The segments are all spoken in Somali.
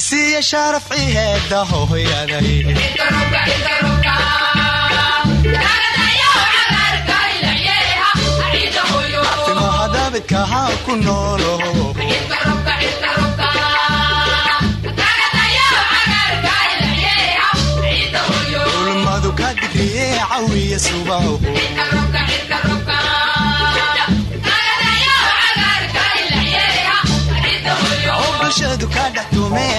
isiya sharafci heeda hooyaday timahadabidkaha ku noolo ulmadu ka digriye cawiya subaho ka dhex tumee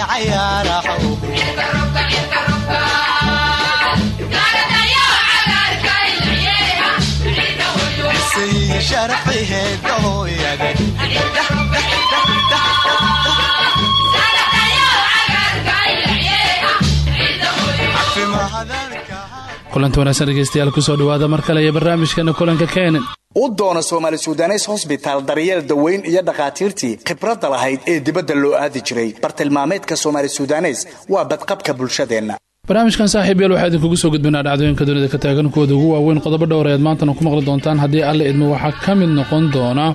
wanaagsan dhegeystayaal ku soo dhawaada mar kale iyo barnaamijkeena kulanka keenan u doona soomaali sudanes hosbitaal daryeel daweyn iyo dhakhaatiirtii khibradda lahayd ee dibadda loo aadi jiray. Bartilmaameedka soomaali sudanes waa badqabka bulshadeenna. Barnaamijkan saaxiib waxaa idinkugu soo gudbinaa dhacdooyinka dunida ka taagan kuwooda ugu waaweyn qodobo dhowr eed maantana ku maqli doontaan. Haddii alle idmo waxaa ka mid noqon doona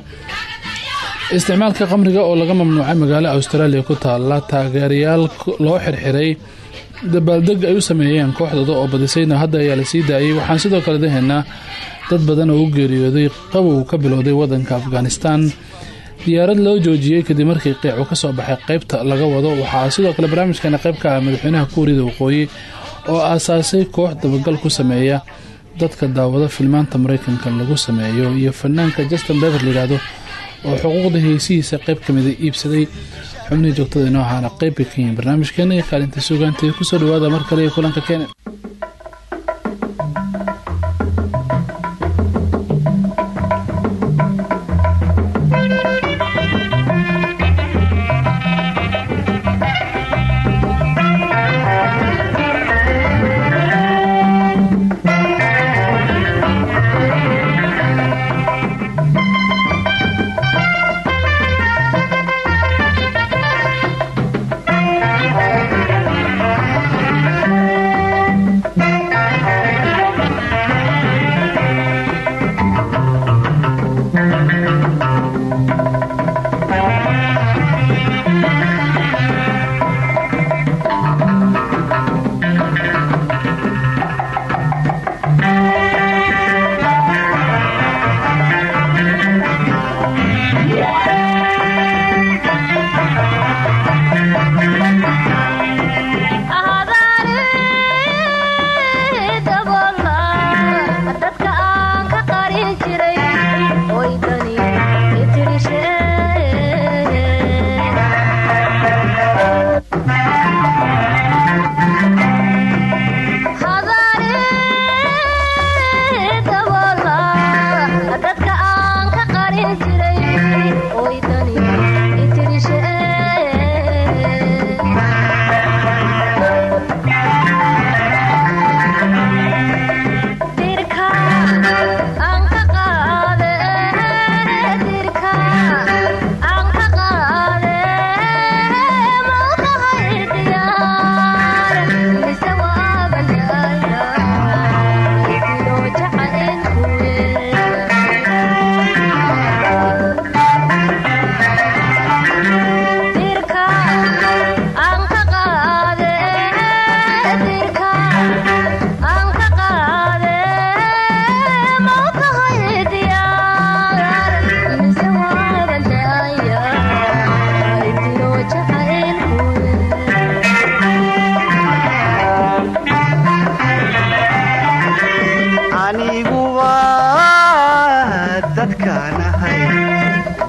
isticmaalka qamriga oo laga mamnuucay magaalo austraaliya ku taala taageerayaal loo xirxiray dabaaldeg ay u sameeyeen kooxdooda oo badisayna hadda ayaa la sii daayay. Waxaan sidoo kale dahaynaa dad badan oo u geeriyooday qabow ka bilowday wadanka afghanistan. Diyaarad loo joojiyey kadib markii qiicu ka soo baxay qaybta laga wado waxaa sidoo kale barnaamijkeena qayb ka ah madaxweynaha kuuriyada waqooyi oo aasaasay koox dabagal ku sameeya dadka daawado filmaanta mareykanka lagu sameeyo iyo fanaanka justin bever layidhaahdo oo xuquuqda heysihiisa qayb kamida iibsaday. Xubnihii joogtada inoo ahaana qayb bay ka yihiin barnaamijkeena iyo kaalinta sugaanteeda ku soo dhawaada mar kale iyo kulanka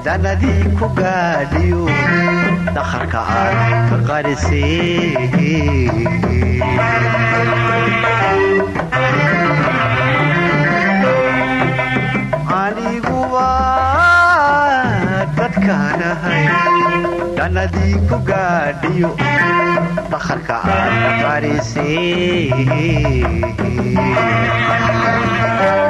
keenan aniguba dadkaanahay dhanadii ku gaadhiyo dakharka aad qarisay madegana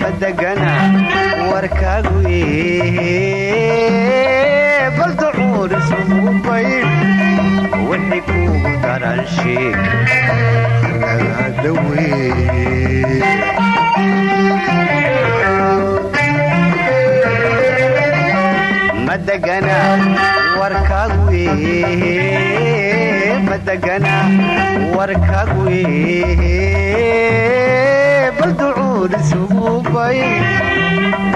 madegana warkaagu bal ducuur isugu bayn wixii kuugu daranshiig agaada wey madegana warkaagu bal ducuur isugu bay.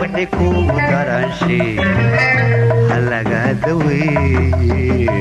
Wixii kugu daranshe halaga daweeya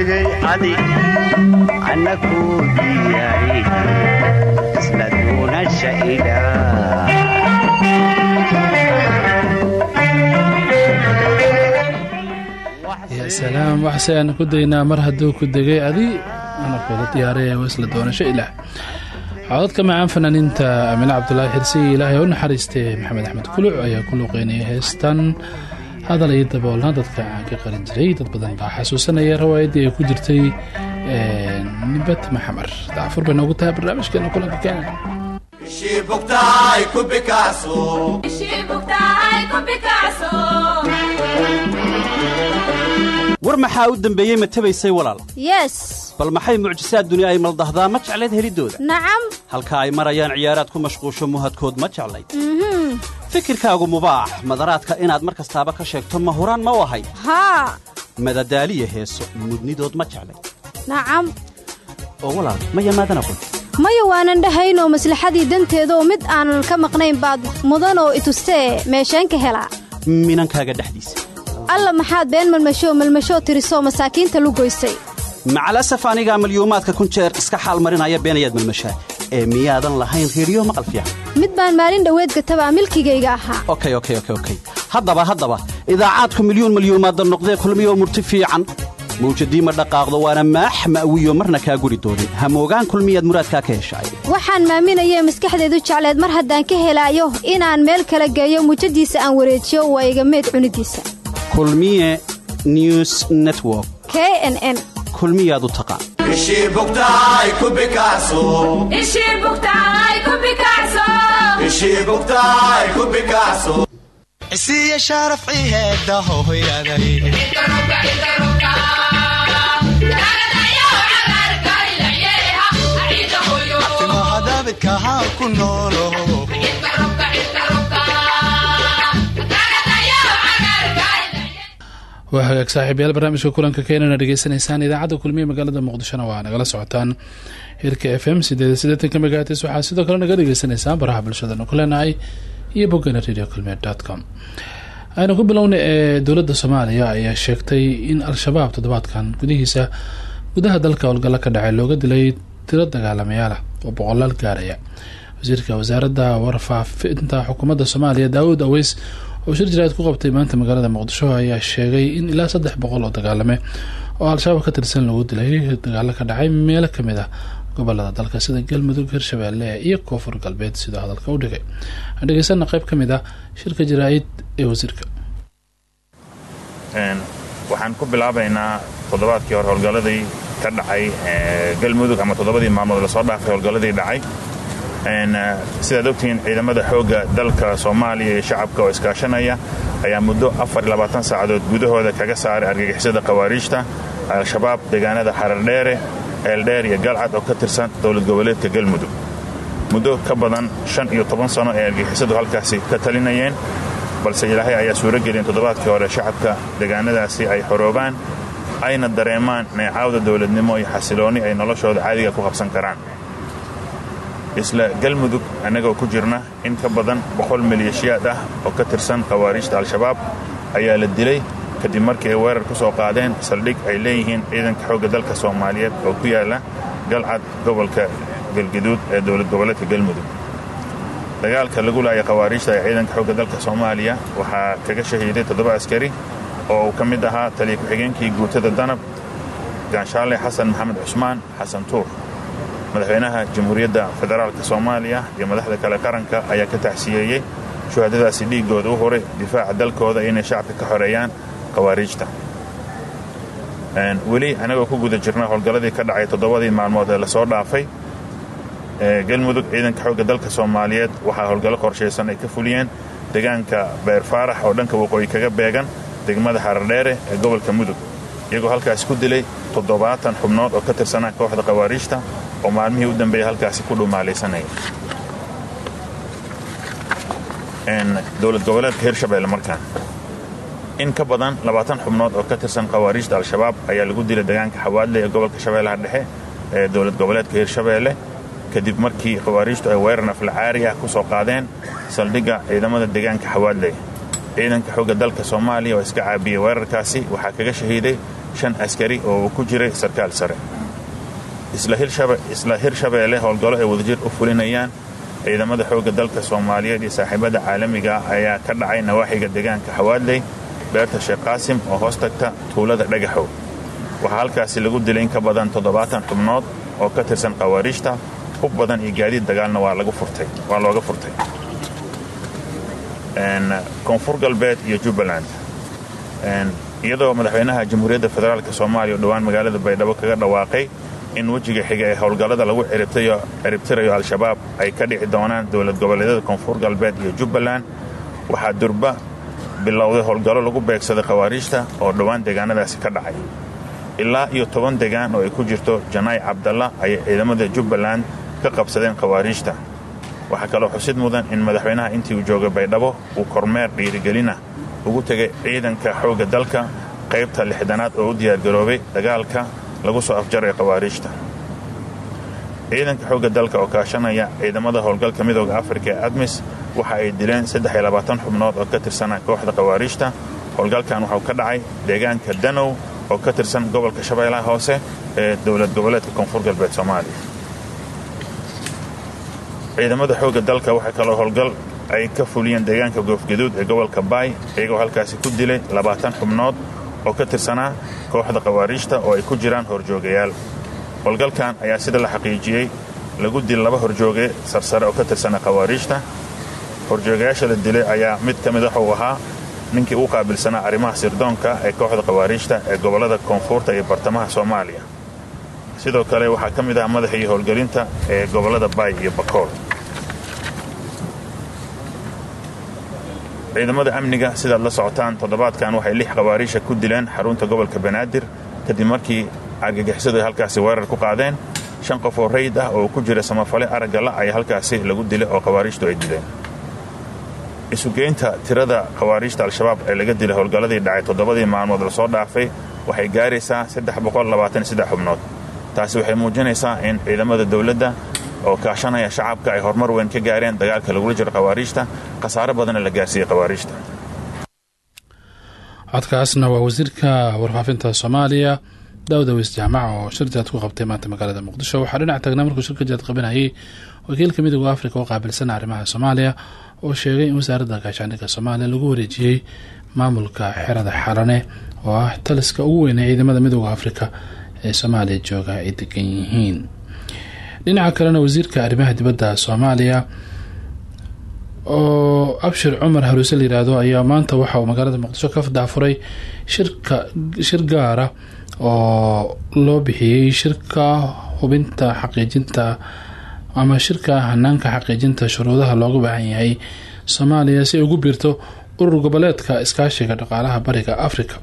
degay adi anna ku diyaari isla duunasha ilaa ya salaam waxse aan ku daynaa mar hadduu ku degay adi ana kula diyaaraya wasla doonasho ilaah codadka macaan fanaaniinta amine cabdulaahi xirsiyi ilaahay u naxariistay maxamed axmed kuluc ayaa ku luuqeynaya heestan hadal iyo daboolna dadka aan ka qarin jiray dad badan baa xasuusanaya rawaayaddii ay ku jirtay nibad maxamar daafur bay noogu tahay barnaamijkeena kulanka kenya war maxaa u dembeeyey ma tabaysay walaal yes. bal maxay mucjisaad duni ay maldahdaa ma jeclayd heliddooda nacam halka ay marayaan ciyaaraad ku mashquusho muhadkood ma jeclayd fikirkaagu mubaax. Madaraadka inaad mar kastaaba ka sheegto ma huraan ma u ahay haa madadaaliya heeso mudnidood ma jeclayd nacam. Oo walaal ma yamaadan aqoon maya waanan dhahaynoo maslaxadii danteedaoo mid aanan ka maqnayn baad mudanoo itustee meesheen ka helaa. Minankaaga dhexdiisa. Alla maxaad been malmashoo malmashoo tirisoo masaakiinta lu goysay. Macalasaf anigaa malyuumaadka kun jeer iska xaal marinaya beenayaad malmashaa ee miyaadan lahayn reediyo maqal fiican. Mid baan maalin dhoweed gatabaa milkigayga ahaa. Haddaba haddaba idaacaadku milyuun malyuumaadda noqdee kulmiyoo murti fiican. Mawjadii ma dhaqaaqdo waana maax ma'wiyo marna kaa guri doonin hamoogaan kulmiyaad muraadkaa ka heshaay waxaan maaminayee maskaxdeedu jecleed mar haddaan ka helaayo inaan meel kala geeyo mujadiisa aan wareejiyo waa iga meed cunidiisa. Kulmiye news network. K kulmiyaad u taqaan ishii bugtahay ku bikacso ishii bugtahay ku bikacso waa hagaag saaxiibayaal barnaamijka kulanka keenana dhegeysanaysaan idaacadda kulmiye magaalada muqdishona waa nagala socotaan. Hirka f m sideed sideetanka megahatis waxaa sidoo kale naga dhegeysaneysaan baraha bulshadanu ku iyo boggana radio kulmiye dot com. Ku bilownay ee dowladda soomaaliya ayaa sheegtay in al-shabaab toddobaadkan gudihiisa gudaha dalka howlgalla ka dhacay looga dilay tiro dagaalamayaal ah oo boqolaal gaaraya. Wasiirka wasaaradda warfaafinta xukuumadda soomaaliya daawud aweys oo shir jiraad ku qabtay maanta magaalada muqdisho ayaa sheegay in ilaa saddex boqol oo dagaalame oo al-shabaab ka tirsan lagu dilay. Dagaalo ka dhacay meelo ka mid ah gobollada dalka sida galmudug hirshabeelle iyo koonfur galbeed. Sidoo hadalka u dhigay dhegeysana qeyb ka mid ah shirka jaraa-id ee wasiirka. Waxaan ku bilaabaynaa toddobaadkii hore howlgalladii ka dhacay galmudug ama toddobadii maalmood la soo dhaafay howlgalladii dhacay sidaad ogtihiin ciidamada xoogga dalka soomaaliya iyo shacabka oo iskaashanaya ayaa muddo saacadood gudahooda kaga saaray argagixisada khawaariijta al-shabaab deegaanada xarardheere eeldheer iyo galcad oo ka tirsan dowlad goboleedka galmudug. Muddo ka badan sano ee argagixisadu halkaasi ka talinayeen balse ilaahay ayaa suuro geliyeen toddobaadkii hore shacabka deegaanadaasi ay xoroobaan ayna dareemaan neecaawda dowladnimo iyo xasiloonni ay noloshooda caadiga ku qabsan karaan isla galmudug annagoo ku jirna in ka badan boqol maleeshiyaad ah oo ka tirsan khawaariijta al-shabaab ayaa la dilay kadib markii ay weerar ku soo qaadeen saldhig ay leeyihiin ciidanka xoogga dalka soomaaliyeed oo ku yaalla galcad gobolka galgaduud ee dowlad goboleedka galmudug. Dagaalka lagu laaya khawaariijta ee ciidanka xoogga dalka soomaaliya waxaa kaga shahiiday toddoba askari oo uu ka mid ahaa taliya ku-xigeenkii guutada danab gaanshaale xasan maxamed cusmaan xasan tuur madaxweynaha jamhuuriyadda federaalka soomaaliya iyo madaxda kale qaranka ayaa ka tacsiyeeyey shuhadadaasi dhiiggooda u huray difaaca dalkooda inay shacabka ka xoreeyaan khawaariijta weli annagoo ku guda jirna howlgalladii ka dhacay toddobadii maalmood ee la soo dhaafay galmudug ciidanka xoogga dalka soomaaliyeed waxaa howlgallo qorshaysan ay ka fuliyeen deegaanka beer faarax oo dhanka waqooyi kaga beegan degmada xarardheere ee gobolka mudug iyagoo halkaasi ku dilay toddobaatan xubnood oo ka tirsanaa kooxda khawaariijta oo maalmihii u dambeeyey halkaasi ku dhumaalaysanaya dowlad goboleedka hirshabeelle markaan in ka badan labaatan xubnood oo ka tirsan khawaariijta al-shabaab ayaa lagu dilay deegaanka xawaadle ee gobolka shabeellaha dhexe ee dowlad goboleedka hirshabeelle kadib markii khawaariijtu ay weerar naflacaari ah ku soo qaadeen saldhigga ciidamada deegaanka xawaadle ciidanka xoogga dalka soomaaliya oo iska caabiyey weerarkaasi waxaa kaga shahiiday shan askari oo uu ku jiray sarkaal sare isla hirshabeelle howlgallo ay wadajir u fulinayaan. Ciidamada xoogga dalka soomaaliyeed iyo saaxiibada caalamiga ah ayaa ka dhacay nawaaxiga deegaanka xawaadley beerta sheekh qaasim oo hoos tagta tuulada dhagaxow. Waxaa halkaasi lagu dilay in ka badan toddobaatan xubnood oo ka tirsan khawaariijta hub badan iyo gaadiid dagaalna waa looga furtay. Koonfur galbeed iyo jubbaland. Iyadoo madaxweynaha jamhuuriyadda federaalk soomaaliya oo dhowaan magaalada baydhabo kaga dhawaaqay in wejiga xiga ee howlgallada lagu ciribtirayo al-shabaab ay ka dhici doonaan dowlad goboleedyada koonfur galbeed iyo jubbaland. Waxaa durba bilowday howlgallo lagu beegsaday khawaariijta oo dhowaan deegaanadaasi ka dhacay. Ilaa iyo toban deegaan oo ay ku jirto janaay cabdalla ayay ciidamada jubbaland ka qabsadeen khawaariijta. Waxaa kaloo xusid mudan in madaxweynaha intii uu joogay baydhabo uu kormeer dhiirigelina ugu tegay ciidanka xoogga dalka qaybta lixdanaad oo u diyaargaroobay dagaalka lagu soo afjaray khawaariijta. Ciidanka xoogga dalka oo kaashanaya ciidamada howlgalka midooda afrika ee admis waxa ay dileen xubnood oo ka tirsanaa kooxda khawaariijta. Howlgalkan waxau ka dhacay deegaanka danow oo ka tirsan gobolka shabeellaha hoose ee dowlad goboleedka koonfur galbeed soomaaliya. Ciidamada xoogga dalka waxay kaloo howlgal ay ka fuliyeen deegaanka goofgaduud ee gobolka baay iyagoo halkaasi ku dilay labaatan xubnood oo ka tirsanaa kooxda khawaariijta oo ay ku jiraan horjoogayaal. Howlgalkan ayaa sida la xaqiijiyey lagu dil laba horjooge sarsare oo ka tirsanaa khawaariijta. Horjoogayaasha la dilay ayaa mid ka mid waxuu ahaa ninkii uu qaabilsanaa arrimaha sirdoonka ee kooxda khawaariijta ee gobollada koonfurta iyo bartamaha soomaaliya. Sidoo kale waxaa ka mid ah madaxa iyo howlgelinta ee gobollada baay iyo bakool ciidamada amniga sidaad la socotaan toddobaadkan waxay lix khawaariisha ku dileen xarunta gobolka banaadir. Kadib markii argagixisadu ay halkaasi weerar ku qaadeen shan qof oo rayd ah oo ku jira samafale araggala ayaa halkaasi lagu dilay oo khawaariijtu ay dileen. Isugeynta tirada khawaariijta al-shabaab ee laga dilay howlgalladii dhacay toddobadii maalmood la soo dhaafay waxay gaaraysaa xubnood. Taasi waxay muujinaysaa in ciidamada dowladda oo kaashanaya shacabka ay horumar weyn ka gaareen dagaalka lagula jiro khawaariijta khasaare badanna la gaarsiiyey khawaariijta. Codkaasna waa wasiirka warfaafinta soomaaliya daawda weys jaamac oo shir jaad ku qabtay maanta magaalada muqdisho. Waxaa dhinac taagnaa markuu shirka jaad qabinayay wakiilka midooda afrika oo qaabilsan arrimaha soomaaliya oo sheegay in wasaaradda gaashaandhigga soomaaliya lagu wareejiyey maamulka xerada xarane oo ah taliska ugu weyn ee ciidamada midooda afrika ee soomaaliya jooga ay degan yihiin dhinaca kalena wasiirka arrimaha dibadda soomaaliya oo abshir cumar haruuse la yiraahdo ayaa maanta waxa uu magaalada muqdisho ka daafuray shirka shir gaara oo loo bixiyey shirka hubinta xaqiijinta ama shirka hanaanka xaqiijinta shuruudaha looga baahan yahay soomaaliya si ugu biirto urur goboleedka iskaashiga dhaqaalaha bariga africa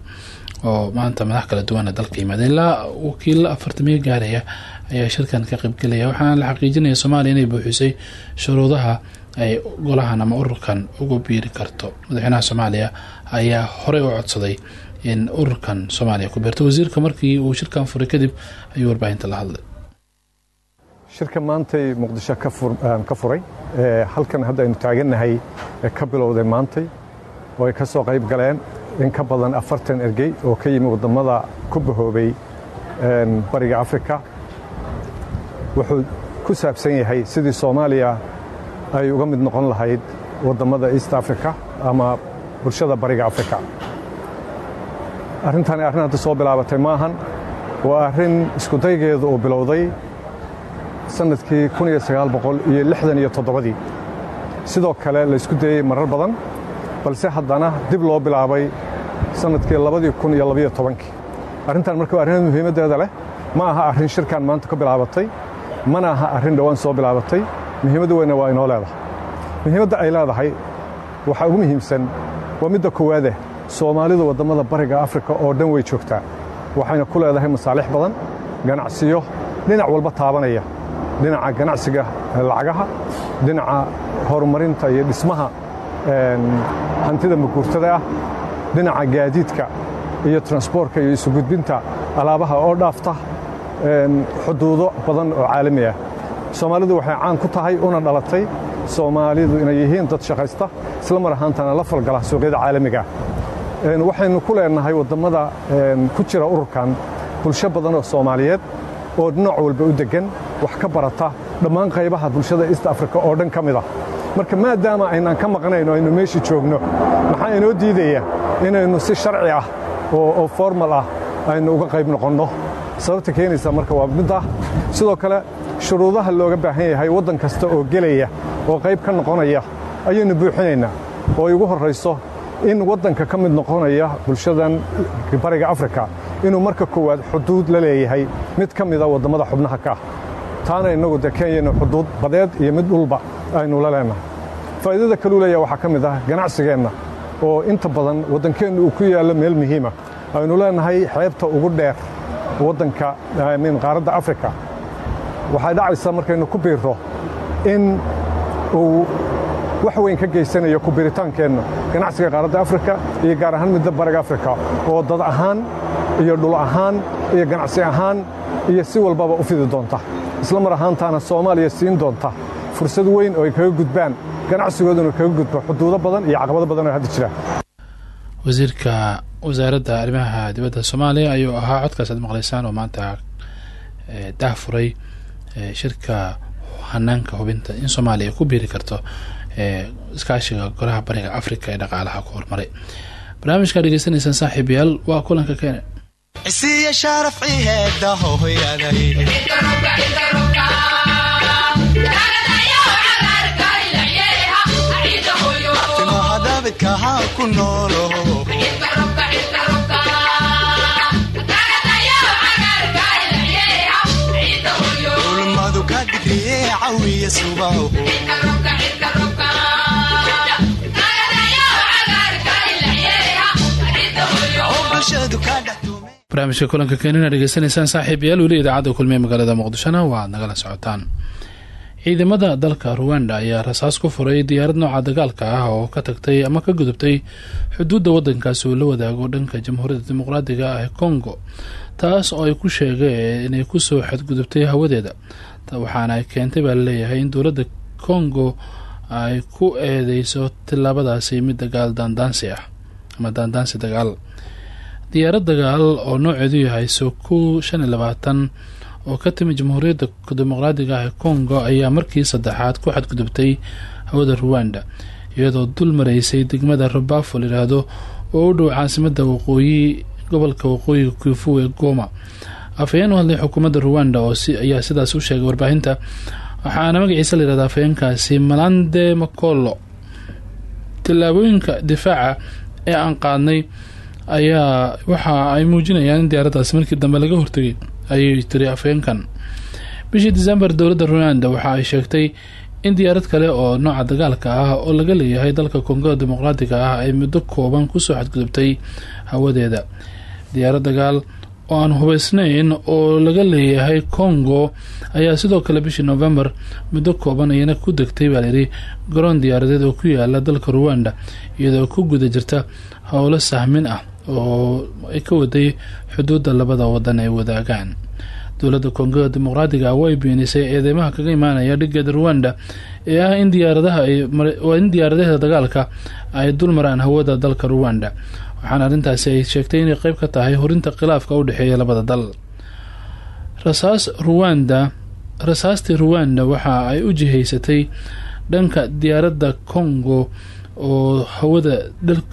oo maanta madax kala duwana dalka yimaadeen ilaa wakiilo afartamiyo gaaraya ayaa shirkan ka qaybgelaya waxaana la xaqiijinaya soomaaliya inay buuxisay shuruudaha ay golahan ama ururkan ugu biiri karto. Madaxweynaha soomaaliya ayaa horey u codsaday in ururkan soomaaliya ku biirto. Wasiirka markii uu shirkan furay kadib ayuu warbaahinta la hadlay. Shirka maantay muqdisho ka furay. Halkan hadda aynu taagannahay ka bilowday maantay oo ay ka soo qayb galeen in ka badan afartan ergey oo ka yimi waddamada ku bahoobay bariga afrika wuxuu ku saabsan yahay sidii soomaaliya ay uga mid noqon lahayd waddamada east africa ama bulshada bariga afrika arrintani arrin hadda soo bilaabatay maahan. Waa arrin iskudaygeedu uu bilowday sannadkii iyo toddobadii. Sidoo kale la isku dayey marar badan balse haddana dib loo bilaabay sannadkii arrintan marka arrin muhiimaddeeda leh. Ma aha arrin shirkan maanta ka bilaabatay mana aha arrin dhowaan soo bilaabatay muhiimadda weyna waa inoo leedahay. Muhiimadda ay leedahay waxaa ugu muhiimsan waa midda koowaade soomaalidu waddamada bariga afrika oo dhan way joogtaa waxayna ku leedahay masaalix badan ganacsiyo dhinac walba taabanaya. Dhinaca ganacsiga lacagaha dhinaca horumarinta iyo dhismaha hantida maguurtada ah dhinaca gaadiidka iyo transboortka iyo isugudbinta alaabaha oo dhaafta xuduudo badan oo caalami ah. Soomaalidu waxay caan ku tahay una dhalatay soomaalidu inay yihiin dad shaqaysta isla mar ahaantana la falgala suuqyada caalamiga. Ah waxaynu ku leenahay waddamada ku jira ururkan bulsho badan oo soomaaliyeed oo dhinac walba u deggan wax ka barata dhammaan qaybaha bulshada east africa oo dhan ka mid ah. Marka maadaama aynaan ka maqnayn aynu meeshii joogno maxaa inoo diidaya inaynu si sharci ah oo formal ah aynu uga qayb noqonno sababta keenaysa marka waa midda sidoo kale shuruudaha looga baahan yahay waddan kasta oo gelaya oo qayb ka noqonaya ayaynu buuxinaynaa. Oo ay ugu horrayso in waddanka ka mid noqonaya bulshadan bariga afrika inuu marka koowaad xuduud la leeyahay mid ka mida waddamada xubnaha ka ah. Taana innagu dee kenyana xuduud badeed iyo mid dhulba aynu la leenahay. Faa'iidada kaluu leeyaha waxaa ka mid ah ganacsigeenna oo inta badan waddankeennu uu ku yaallo meel muhiima. Aynu leenahay xeebta ugu dheer waddanka min qaaradda afrika. Waxay dhacaysaa markaynu ku biirro in uu wax weyn ka geysanayo ku biiritaankeenna ganacsiga qaaradda afrika iyo gaar ahaan midda bariga afrika oo dad ahaan iyo dhul ahaan iyo ganacsi ahaan iyo si walbaba u fidi doonta. Isla mar ahaantaana soomaaliya siin doonta fursad weyn oo ay kaga gudbaan ganacsigooduna kaga gudbo xuduudo badan iyo caqabado badan oo hadda jira wasaaradda arrimaha dibadda soomaaliya ayuu ahaa codkaas aad maqlaysaan oo maanta dahfuray shirka hanaanka hubinta in soomaaliya ku biiri karto iskaashiga golaha bariga afrika ee dhaqaalaha ku hormaray barnaamijkaa dhegeysanaysaan saaxiib yaal waa kulanka keene isiya sharaf ciheeda hooyaday timahadabidkaha ku noolo oo barnaamijka kulanka keenina dhegeysanaysaan saaxiibayaal weli idaacadda kulmiye magaalada muqdishona waaad nagala socotaan ciidamada dalka ruwanda ayaa rasaas ku furay diyaarad nooca dagaalka ah oo ka tagtay ama ka gudubtay xuduudda wadankaasi uu la wadaago dhanka jamhuuriyadda dimuqraadiga ah ee congo taas oo ay ku sheegeen inay ku soo xadgudubtay hawadeeda waxaana ay keentay baa la leeyahay in dowladda congo ay ku eedeyso tilaabadaasi mid dagaal daandaansi ah ama daandaansi dagaal. Diyaarad dagaal oo nooceedu yahay soku shan iyo labaatan oo ka timi jamhuuriyadda dimuqraadiga ah ee congo ayaa markii saddexaad ku xadgudubtay hawada ruwanda iyadoo dul maraysay degmada robafo layidhaahdo oo u dhow caasimada waqooyi gobolka waqooyiga kifu ee goma afhayeen u hadlay xukuumadda ruwanda oo ayaa sidaas u sheegay warbaahinta. Waxaana magaciisa layihahda afhayeenkaasi malande macolo tillaabooyinka difaaca ee aan qaadnay ayaa waxa ay muujinayaan in diyaaraddaasi markii dambe laga hortegay ayay tiri afhayeenkan bishii december dowladda ruwanda waxa ay sheegtay in diyaarad kale oo nooca dagaalka ah oo laga leeyahay dalka kongo dimuqraadiga ah ay muddo kooban ku soo xadgudubtay hawadeeda. Diyaarad dagaal oo aan hubeysnayn oo laga leeyahay congo ayaa sidoo kale bishii november muddo kooban ayana ku degtay baa garoon diyaaradeed oo ku yaalla dalka ruwanda iyadoo ku guda jirta howlo sahmin ah oo ay ka waday xuduudda labada wadan ay wadaagaan. Dowladda kongo dimuqraadiga way beenisay eedeymaha kaga imaanaya dhigeeda ruwanda ee ah in diyaaradaha in diyaaradaha dagaalka ay dul maraan hawada dalka ruwanda waxaana arrintaasi ay sheegtay inay qeyb ka tahay horinta khilaafka u dhexeeya labada dal. Rasaas ruwanda rasaastii ruwanda waxa ay u jihaysatay dhanka diyaaradda congo oo hawada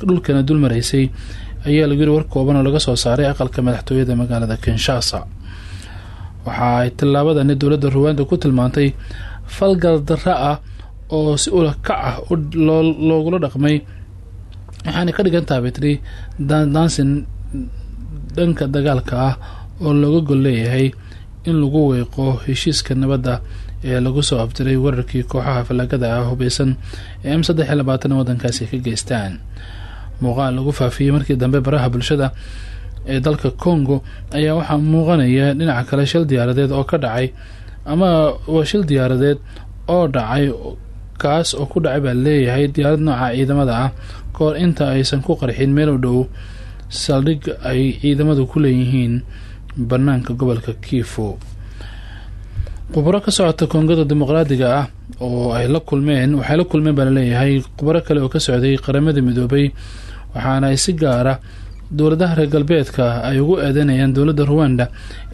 dhulkana dul maraysay ayaa lagu war kooban oo laga soo saaray aqalka madaxtooyada magaalada kinshasa. Waxa ay tillaabadani dowladda ruwanda ku tilmaantay falgal darra ah oo si ula kac ah loogula dhaqmay waxaana ka dhigan tahay daandaansin dhanka dagaalka ah oo looga gol leeyahay in lagu weeqo heshiiska nabadda ee lagu soo afdiray wararkii kooxaha falaagada ah hubeysan ee m saddex iyo labaatan wadankaasi ka geystaan. Muuqaal lagu faafiyey markii dambe baraha bulshada ee dalka congo ayaa waxaa muuqanaya dhinaca kale shil diyaaradeed oo ka dhacay ama waa shil diyaaradeed oo dhacay kaas oo ku dhacay baa leeyahay diyaarad nooca ciidamada ah kahor inta aysan ku qarxin meel u dhow saldhig ay ciidamadu ku leeyihiin banaanka gobolka kifu khubaro ka socota koongada dimuqraadiga ah oo ay la kulmeen waxay la kulmeen baa la leeyahay khubaro kale oo ka socday qaramada midoobay waxaana ay si gaara dowladaha reer galbeedka ay ugu eedeynayaan dowladda ruwanda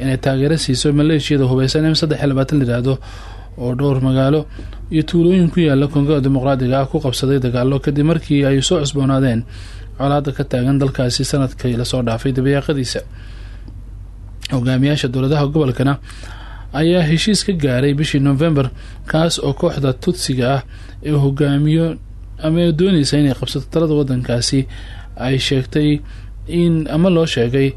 inay taageero siiso maleeshiyada hubeysan m saddex iyo labaatan oo dhowr magaalo iyo tuulooyin ku yaalla koongada dimuqraadiga ah ku qabsaday dagaalo kadib markii ay soo cusboonaadeen colaada ka taagan dalkaasi sannadkii la soo dhaafay dabayaaqadiisa hogaamiyaasha dowladaha gobolkana ayaa heshiis ka gaaray bishii november kaas oo kooxda tudsiga ah ee hogaamiyo ama dooneysa inay qabsato talada wadankaasi ay sheegtay in ama loo sheegay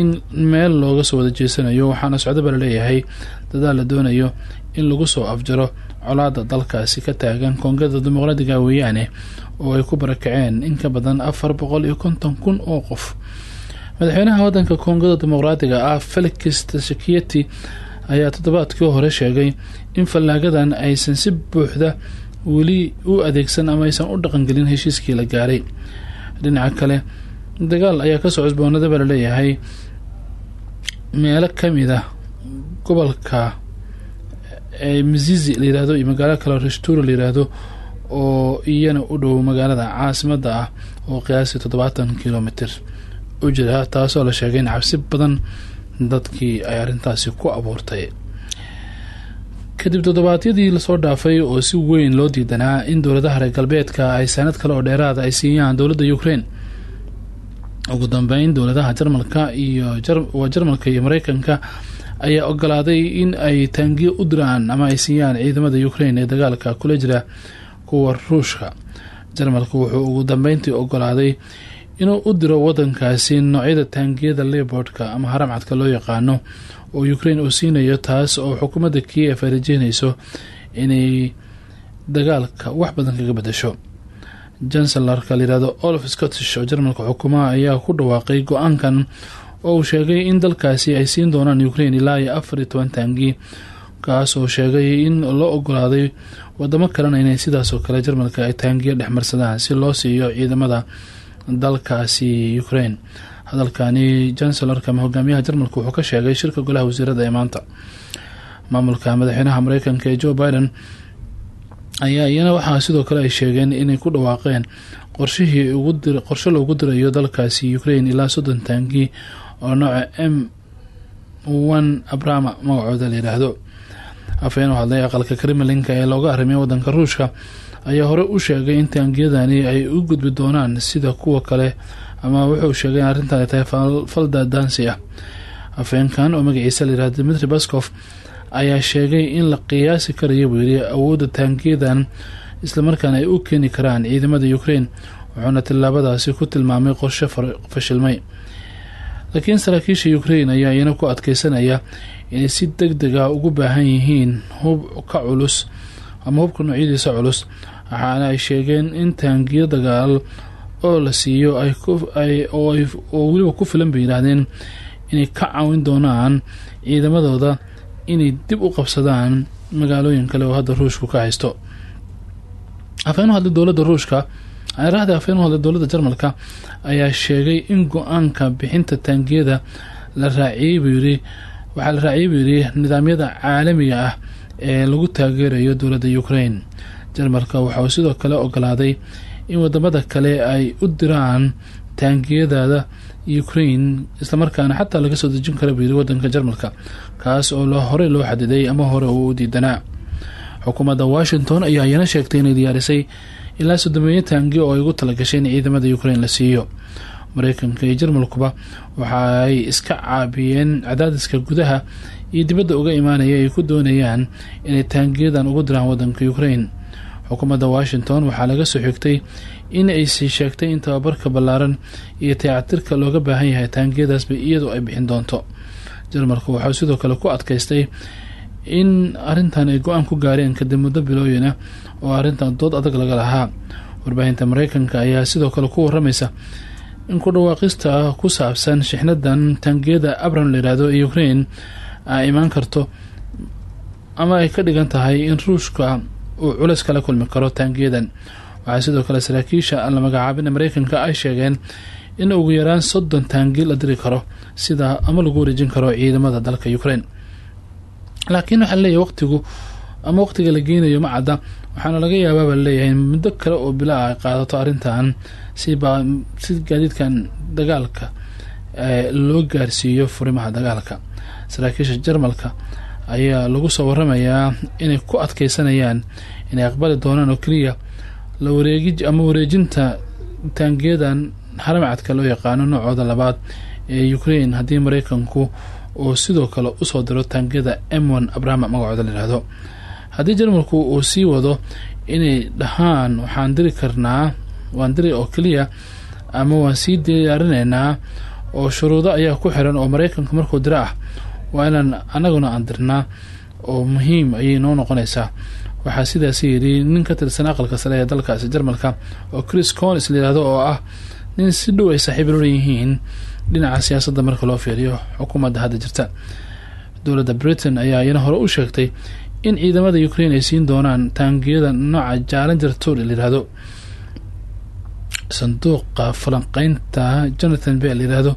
in meel looga soo wada jeesanayo waxaana socdo baa la leeyahay dadaal la doonayo in lagu soo afjaro colaada dalkaasi ka taagan koongada dimuqraadiga weeyaane oo ay ku barakaceen in ka badan afar boqol iyo konton kun oo qof. Madaxweynaha wadanka koongada dimuqraadiga ah felix tshikieti ayaa toddobaadkii hore sheegay in fallaagadan aysan si buuxda weli u adeegsan ama aysan u dhaqangelin heshiiskii la gaaray. Dhinaca kale dagaal ayaa ka soo cusboonada baa la leeyahay meelo ka mid ah gobolka mizizi layihahdo iyo magaalo kale resturo layihahdo oo iyana u dhow magaalada caasimada ah oo qiyaasii toddobaatan kilomitr u jira taasoo la sheegay in cabsi badan dadkii ay arrintaasi ku abuurtay. Kadib toddobaadyadii la soo dhaafay oo si weyn loo diidanaa in dowladaha reer galbeedka ay sanad kale oo dheeraada ay siiyaan dowladda ukraine. Ugu dambeyn dowladaha jarmalka iyo jarmalka iyo mareykanka ayaa ogolaaday in ay taangiyo u diraan ama ay siiyaan ciidamada ukraine ee dagaalka kula jira kuwa ruushka. Jarmalka wuxuu ugu dambeyntii ogolaaday inuu u diro wadankaasi noocyada taangiyada leoboldka ama haramcadka loo yaqaano oo ukraine uu siinayo taas oo xukuumadda kiev ay rajeynayso inay dagaalka wax badan kaga bedasho jancelarka layihahdo olaf scottish oo jarmalka xukumaha ayaa ku dhawaaqay go'aankan oo uu sheegay in dalkaasi ay siin doonaan ukraine ilaa iyo afar iyo toban taangi kaas oo sheegay in loo ogolaaday wadamo kalena inay sidaasoo kale jarmalka ay taangiya dhexmarsadaan si loo siiyo ciidamada dalkaasi ukraine. Hadalkani jancelarka ama hogaamiyaha jarmalka wuxuu ka sheegay shirka golaha wasiirada ee maanta. Maamulka madaxweynaha mareykanka ee joe biden ayaa iyana waxaa sidoo kale ay sheegeen inay ku dhawaaqeen qorshihii qorshe loogu dirayo dalkaasi ukraine ilaa soddon taangi oo nooca m one abrama magacooda la yidhaahdo afhayeen hadlay aqalka kremlinka ee looga arimiya wadanka ruushka ayaa hore u sheegay in taangiyadani ay u gudbi doonaan sida kuwa kale ama wuxuu sheegay in arrintan ay tahay falda dansi ah. Afhayeenkan oo magaciisa layihahdo dimitri baskof ayaa sheegay in la qiyaasi karaya buu yidhi awoodda taangiyadan islamarkaana ay u keeni karaan ciidamada ukraine wuxuuna tillaabadaasi ku tilmaamay qorshe fashilmay laakiin saraakiisha ukraine ayaa iyana ku adkeysanaya inay si deg deg ah ugu baahan yihiin hub ka culus ama hubka noocyadiisa culus waxaana ay sheegeen in taangiyo dagaal oo la siiyo oo weliba ku filan bay yidhaahdeen inay ka caawin doonaan ciidamadooda inay dib u qabsadaan magaalooyin kale oo hadda ruushku ka haysto. Afhayeen u hadlay dowladda ruushka raahda afhayeen u hadlay dowladda jarmalka ayaa sheegay in go'aanka bixinta taangiyada la raaciyey buu la raaciyey buu yidhi nidaamyada caalamiga ah ee lagu taageerayo dowladda ukraine. Jarmalka waxauu sidoo kale ogolaaday in waddamada kale ay u diraan taangiyadada ukraine islamarkaana xataa laga soo dejin kara buu yidhi wadanka jarmalka kaas oo horey loo xadiday ama hore uu diidanaa xukuumadda washington ayaa iyana sheegtay inay diyaarisay ilaa soddomeeyo taangi oo ay ugu talagashay in ciidamada ukraine la siiyo. Mareykanka iyo jarmalkuba waxa ay iska caabiyeen cadaadiska gudaha iyo dibadda uga imaanaya ay ku doonayaan inay taangiyadan ugu diraan wadanka ukraine. Xukuumadda washington waxaa laga soo xigtay in ay sii sheegtay in tababarka ballaaran iyo tayactirka looga baahan yahay taangiyadaasba iyadoo ay bixin doonto. Jarmalka waxaa sidoo kale ku adkaystay in arrintan ay go'aan ku gaareen kadib muddo bilooyina oo arrintan dood adag laga lahaa. Warbaahinta mareykanka ayaa sidoo kale ku waramaysa in ku dhawaaqista ku saabsan shixnadan taangiyada abram layihahdo ee ukraine ay imaan karto ama ay ka dhigan tahay in ruushka uu culeys kala kulmi karo taangiyadan waxaa sidoo kale saraakiisha la magacaabina mareykanka ay sheegeen in ugu yaraan soddon taangi la diri karo sida ama lagu wareejin karo ciidamada dalka ukraine laakiin waxaa leeyahay waqtigu ama waqtiga la geynayo ma cadda. Waxaana laga yaabaaba leeyahay muddo kale oo bilaa ay qaadato arrintan si gaadiidkan dagaalka loo gaarsiiyo furimaha dagaalka. Saraakiisha jarmalka ayaa lagu soo waramayaa inay ku adkeysanayaan inay aqbali doonaan oo keliya la wareegi ama wareejinta taangiyadan haramcadka loo yaqaano noocooda labaad ee ukraine. Haddii mareykanku uu sidoo kale u soo diro taangiyada m one abraham magacooda layihahdo haddii jarmalku uu sii wado inay dhahaan waxaan diri karnaa waan diri oo keliya ama waan sii diyaarinaynaa oo shuruudo ayaa ku xiran oo mareykanka markuu diro ah waa inaan anaguna aan dirnaa oo muhiim ayay noo noqonaysaa. Waxaa sidaas yidhi nin ka tirsan aqalka sare ee dalkaasi jarmalka oo chris conis layihahdo oo ah nin si dhow ay saaxiib yihiin dhinaca siyaasadda marka loo fiiriyo xukuumadda hadda jirta. Dowladda britain ayaa iyana hore u sheegtay in ciidamada ukraine ay siin doonaan taangiyada nooca jaalanjar tour layihahdo sanduuqa falanqeynta jonathan bell layihahdo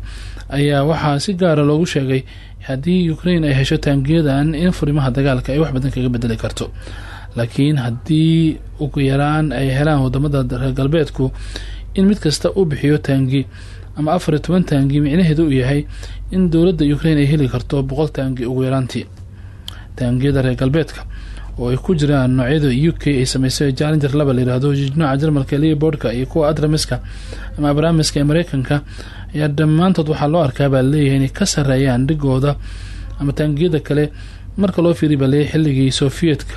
ayaa waxaa si gaara loogu sheegay haddii ukraine ay hesho taangiyadan in furimaha dagaalka ay wax badan kaga bedeli karto. Laakiin haddii ugu yaraan ay helaan waddamada galbeedku in mid kasta u bixiyo taangi ama afar iyo toban taangi micnaheedu uu yahay in dowladda ukraine ay heli karto boqol taangi ugu yaraantii. Taangiyada reer galbeedka oo ay ku jiraan noocyada u k ay sameysay jallenger laba layihahdo nooca jarmalka leoboldka iyo kuwa adramiska ama abramiska ee mareykanka ayaa dhammaantood waxaa loo arkaa baa leeyahay inay ka sareeyaan dhigooda ama taangiyada kale marka loo fiiriy baa leeyahy xilligii soviyedka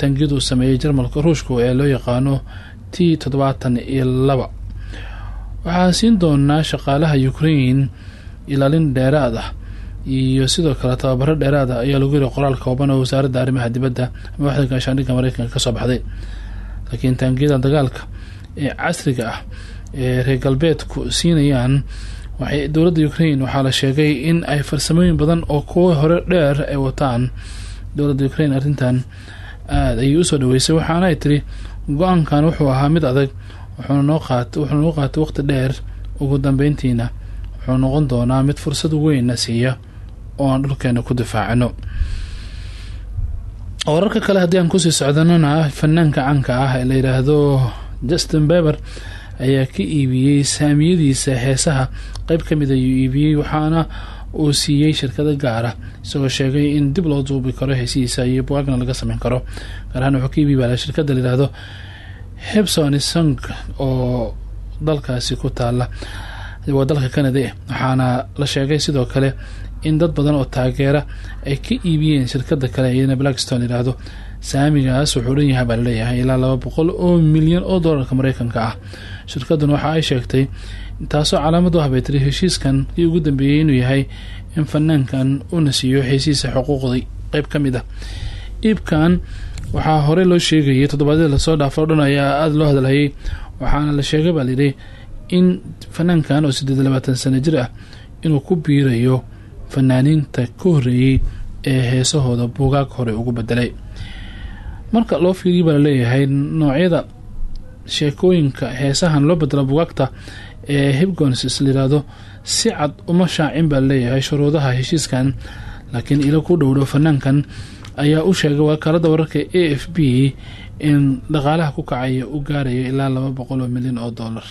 taangiyada uu sameeyey jarmalka ruushka ee loo yaqaano t toddobaatan iyo laba waxaa siin doonaa shaqaalaha ukraine ilaalin dheeraad ah iyo sidoo kale tababaro dheeraada ayaa lagu yiri qoraal kooban oo wasaaradda arrimaha dibadda ama waxda gaashaandhigga mareykanka ka soo baxday. Laakiin taangiyada dagaalka ee casriga ah ee reer galbeedku siinayaan waxay dowladda ukraine waxaa la sheegay in ay farsamooyin badan oo kuwa hore dheer ay wataan. Dowladda ukraine arrintan aada ayay u soo dhaweysay waxaana ay tiri go'aankan wuxuu ahaa mid adag wuxuuna noo qaatay waqti dheer. Ugu dambeyntiina wuxuu noqon doonaa mid fursad weynna siiya oo aan dhulkeena ku difaacino wararka kale haddii aan ku sii socdanana fanaanka canka ah ee la yidhaahdo justin beber ayaa ka iibiyey saamiyadiisa heesaha. Qeyb ka mid ayuu iibiyey waxaana uu siiyey shirkado gaara isagoo sheegay in dib loo duubi karo heesihiisa iyo bugaagna laga sameyn karo. Gaar ahaan wuxuu ka iibiy baa shirkada la hebson song oo dalkaasi ku taala waa dalka canada waxaana la sheegay sidoo kale in dad badan oo taageera ay ka iibiyeen shirkada kale iyadana blackstone yidhaahdo saamigaas wuxuu dhan yahay baa la leeyahay ilaa laba boqol oo milyan oo doolarka mareykanka ah. Shirkaduna waxa ay sheegtay taasoo calaamad u habay tiri heshiiskan kii ugu dambeeyey inuu yahay in fanaankan una siiyo heysiisa xuquuqdii qeyb ka mid ah. Iibkan waxaa horey loo sheegayay toddobaadyada la soo dhaafo o dhan ayaa aada loo hadalhayay waxaana la sheegay baa layidhi in fanaankan oo siddeed labaatan sano jir ah inuu ku biirayo fanaaniinta ka horreeyey ee heesahooda buugaag hore ugu bedelay marka loo fiiriya baa la leeyahay noocyada sheekooyinka heesahan loo bedela bugaagta ee hibgons layiraahdo si cad uma shaacin baa la leeyahay shuruudaha heshiiskan laakiin ilo ku dhowdhow fanaankan ayaa u sheegay wakaalada wararka a f b in dhaqaalaha ku kacaya u gaaraya ilaa laba boqol oo milyan oo dollar.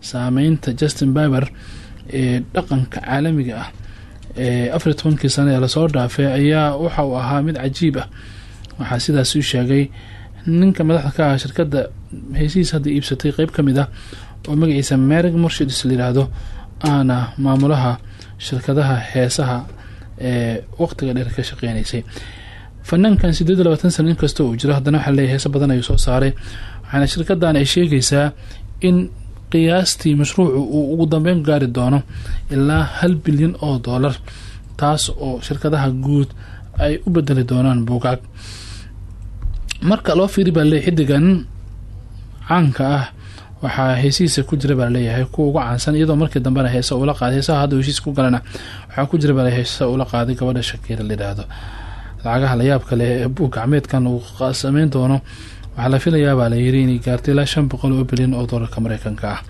Saameynta justin biber ee dhaqanka caalamiga ah ee afariy tobankii sano ee la soo dhaafay ayaa waxa uu ahaa mid cajiib ah. Waxaa sidaas u sheegay ninka madaxda ka ah shirkadda heysihiis hadda iibsatay qeyb ka mid ah oo magaciisa merig murshidis layiraahdo aana maamulaha shirkadaha heesaha ee waqtiga dheer ka shaqeynaysay fanaankan sideed labaatan sano inkastoo uu jiro haddana waxaa leeyahy heese badan ayuu soo saaray. Waxaana shirkadan ay sheegaysaa in qiyaastii mashruucu uu ugu dambeyn gaari doono ilaa hal bilyan oo doolar taas oo shirkadaha guud ay u bedeli doonaan buugaag. Marka loo fiiri baa leeyahy xidigan caanka ah waxaa heesihiisa ku jira baa leeyahay kuwa ugu caansan iyadoo markii dambena heesa ula qaaday heesaha hadda heshiis ku galana waxaa ku jira baa heesa ula qaaday gabadha shakiira layidhaahdo lacagaha layaabka leh ee buug gacmeedkan uu sameyn doono waxaa la filayaa baa layiri inay gaartay ilaa shan boqol oo bilyan oo doolarka mareykanka ah.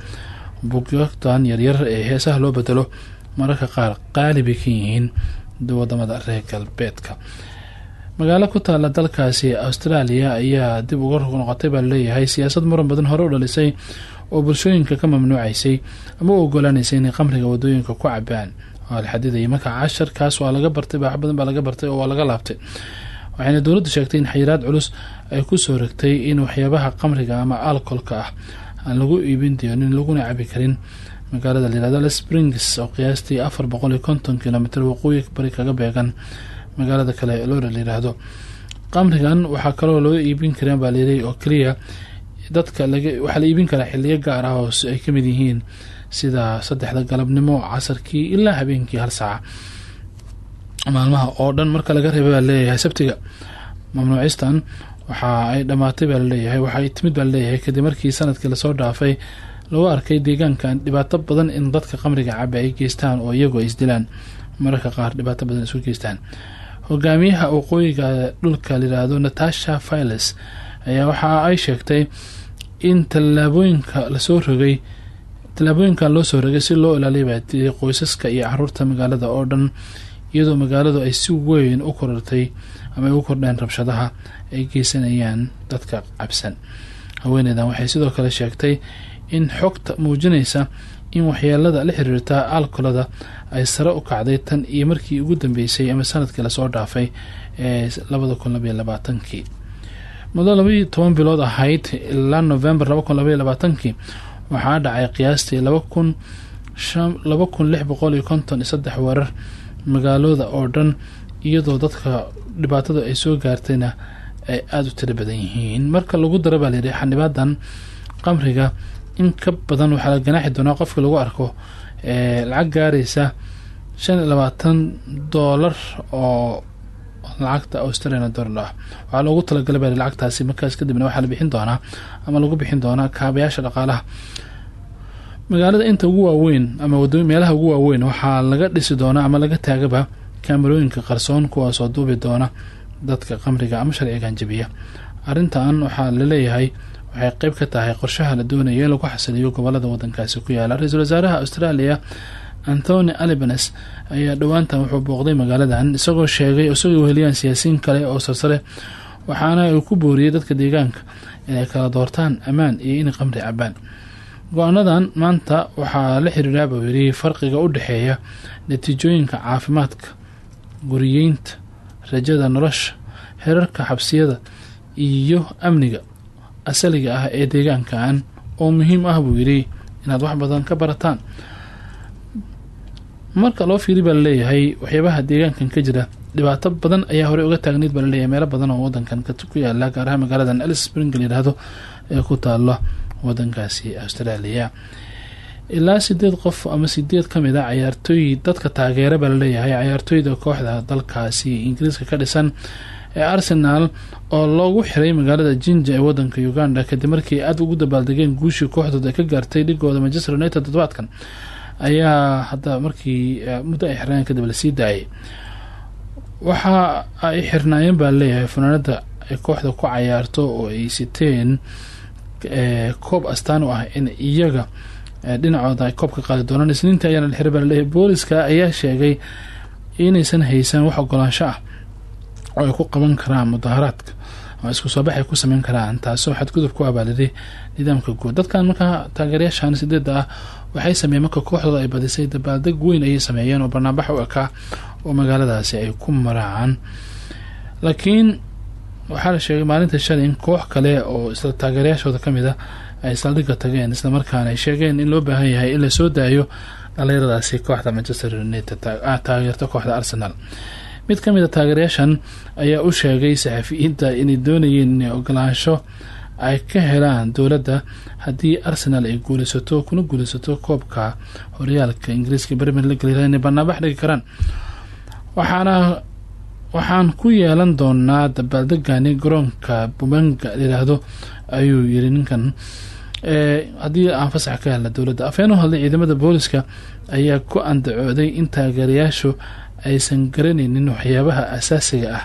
Buugagtan yaryar ee heesaha loo bedelo mararka qaar qaali bay ka yihiin waddamada reer galbeedka. Magaalo ku taala dalkaasi australia ayaa dib uga noqotay baa la leeyahay siyaasad muran badan hore u dhalisay oo bulshooyinka ka mamnuucaysay ama u ogolaanaysay inay qamriga waddooyinka ku cabaan xadidayay marka casharkaas waa laga bartay baax badan baa laga bartay oo waa laga laabtay. Waxayna dowladdu sheegtay in xayiraad culus ay ku soo ragtay in waxyaabaha qamriga ama alcoholka ah aan lagu iibin doonin laguna cabi karin. Magaalada layirahdo le springs oo qiyaastii afar boqol iyo konton kilomitr waqooyi bari kaga beegan. Magaalada kale loora layiraahdo qamrigan waxaa kaloo loo iibin kareen baa layiri oo keliya dadka waxaa la iibin karaa xiliyo gaar ah oo ay ka mid yihiin sida saddexda galabnimo casarkii ilaa habeenkii hal saaca maalmaha oo dhan marka laga reebay baa la leeyahay sabtiga. Mamnuucistan waxa ay dhamaatay baa la leeyahay waxa ay timid baa la leeyahay kadib markii sannadkii la soo dhaafay lagu arkay deegaankan dhibaato badan in dadka qamriga cabe ay geystaan oo iyagu ay isdilaan mararka qaar dhibaato badan isu geystaan. Hogaamiyaha waqooyiga dhulka layiraahdo natasha files ayaa waxa ay sheegtay in tallaabooyinka la soo rogay tallaabooyinkan loo soo rogay si loo ilaaliya qoysaska iyo carruurta magaalada oo dhan iyadoo magaaladu ay si weyn u korortay ama ay u kordheen rabshadaha ay geysanayaan dadka cabsan. Haweeneydan waxay sidoo kale sheegtay in xogta muujinaysa in waxyeelada la xiriirta alkolada ay sare u kacday tan iyo markii ugu dambeysay ama sannadkii la soo dhaafay ee labada kun labaiyo labaatankii. Muddo labaiyo toban bilood ahayd ilaa november laba kun labaatankii waxaa dhacay qiyaastii laba kun lix boqol iyo konton iyo saddex weerar magaalooda oo dhan iyadoo dadka dhibaatada ay soo gaartayna ay aada u tiro badan yihiin. Marka lagu dara baa layidhi xanibaadan qamriga. In ka badan waxaa la ganaaxi doonaa qofkii lagu arko lacag gaaraysa shan iyo labaatan doolar oo lacagta australian dollar. Waxaa loogu talagalay baa lacagtaasi markaas kadibna waxaa la bixin doonaa ama lagu bixin doonaa kaabayaasha dhaqaalaha. Magaalada inta ugu waaweyn ama wado meelaha ugu waaweyn waxaa laga dhisi doonaa ama laga taagaba kaamarooyinka qarsoon kuwaasoo duubi doona dadka qamriga ama sharcigan jabiya arrintan waxaa la leeyahay waxay qeyb ka tahay qorshaha la doonaya in lagu xasiliyo gobollada wadankaasi ku yaalla. Ra'iisul wasaaraha australia anthony alibanes ayaa dhowaantan wuxuu booqday magaaladan isagoo sheegay isagoo weheliyaan siyaasiyiin kale oo sarsare waxaana uu ku booriyey dadka deegaanka inay kala doortaan ammaan iyo inay qamri cabaan go'aanadan maanta waxaa la xiriiraa buu yidhi farqiga u dhexeeya natiijooyinka caafimaadka guriyeynta rajada nolosha xerarka xabsiyada iyo amniga asaliga ah ee deegaankan oo muhiim ah buu yidhi inaad wax badan ka barataan marka loo fiiri baa la leeyahay waxyaabaha deegaankan ka jira dhibaato badan ayaa horey uga taagneyd baa la leeyahay meelo badan oo wadankan ku yaalla gaar ahaan magaaladan alice spring la yidhaahdo ee ku taalo wadankaasi australia. Ilaa sideed qof ama sideed ka mid a cayaartooy dadka taageera baa la leeyahay cayaartooyda kooxda dalkaasi ingiriiska ka dhisan ee arsenal oo loogu xiray magaalada jinja ee wadanka uganda kadib markii aad ugu dabaaldegeen guushii kooxdood ay ka gaartay dhigooda manchester united toddobaadkan ayaa hadda markii muddo ay xirnaayeen kadib la sii daayay. Waxa ay xirnaayeen baa la leeyahay fanaanada ay kooxda ku cayaarto oo ay siteen koob astaan u ah in iyaga dhinacooda ay koob ka qaadi doonaan. Isniinta ayaana la xiray baa la leeyahay booliska ayaa sheegay inaysan haysan wax ogolaansho ah oo ay ku qaban karaan mudaharaadka ama isku soo bax ay ku sameyn karaan. Taasoo xadgudub ku abaalidi nidaamka guud. Dadkan markaa taageerayaashan sideeda ah waxay sameeyeen marka kooxdooda ay badisay dabaaldeg weyn ayay sameeyeen oo barnaambax u ekaa oo magaaladaasi ay ku maraacaan. Laakiin waxaa la sheegay maalinta shalay in koox kale oo isla taageerayaashooda ka mid a ay saldhiga tageen islamarkaana ay sheegeen in loo baahan yahay in la soo daayo dhalinyaradaasi kooxda manchester united taageerta kooxda arsenal. Mid ka mid a taageerayaashan ayaa u sheegay saxafiyiinta inay doonayeen inay ogolaansho ay ka helaan dowladda haddii arsenal ay guuleysato kuna guuleysato koobka horyaalka ingiriiska bermer la geli inay banaanbax dhigi karaan. Waxaana waxaan ku yeelan doonaa dabaaldegani garoonka bumanga layidhaahdo ayuu yiri ninkan. Haddii aan fasax ka helna dowladda afheen u hadlay ciidamada booliska ayaa ku andacooday in taageerayaashu aysan garanaynin waxyaabaha asaasiga ah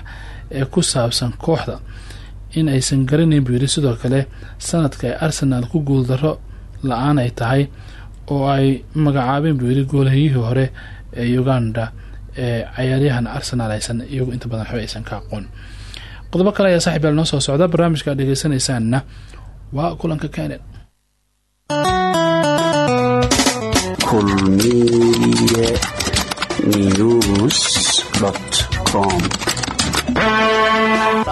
ee ku saabsan kooxda in aysan garanayn buu yidhi. Sidoo kale sanadka ay arsenaal ku guuldaro la'aan ay tahay oo ay magacaabeen buu yidhi goolhayihii hore ee uganda ee cayaaryahan arsenaal aysan iyagu inta badan waxba aysan ka aqoon. Qodobo kale ayaa saaxiib yaal noo soo socda. Barnaamijka ad dhegeysanaysaanna waa kulanka kenen kulmiye news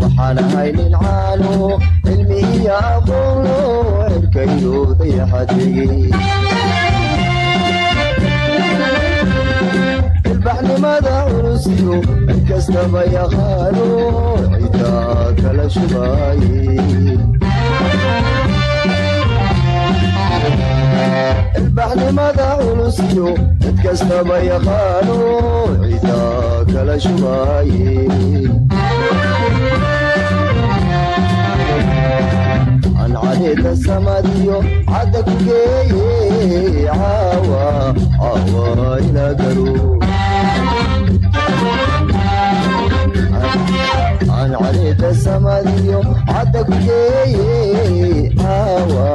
waxaan ahay nin caano cilmi iyo aqoonlo erkayo dayaxadegey ilbaxnimada culusiyo cid kastaba yaqaano cidaa kala shubaaye ilbaxnimada culusiyo cid kastaba yaqaano cidaa kala shubaaye careeda samadiyo cadda ku geeye caawa caawa ilaa garo aan careeda samadiyo cadda ku geeye caawa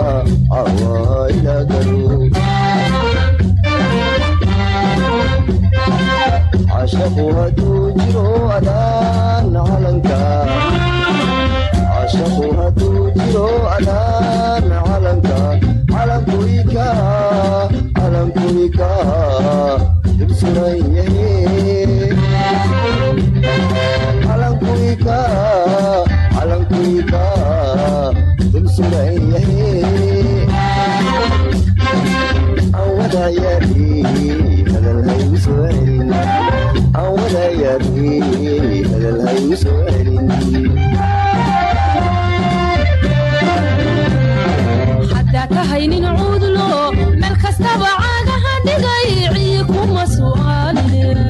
cashaqu hadduu jiro adaan calanka calankuika calankuika dibsunan celin haddaa tahaynin cuudlo meel kastaba caagaha dhigay cii kuma su'aaline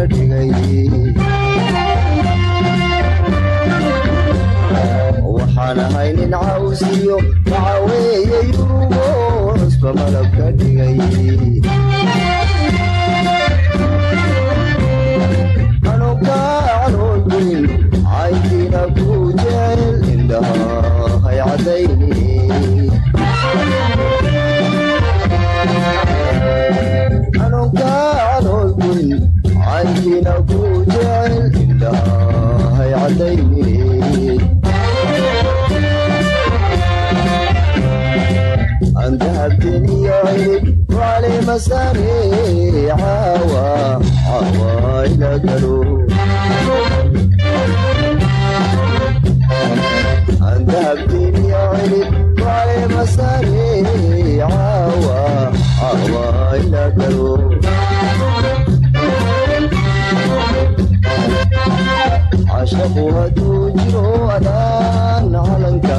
malab ka dhigay waxaan ahay nin cawsiyo dacaweeye yurubo cusba malab ka dhigay anuga caloolweyn caynkiina ku jecel indhaha hay wale masare caawa caawa ila galo andahabtin iyo cilib wale masare caawa caawa ila galo cashaqu hadduu jiro adaan calanka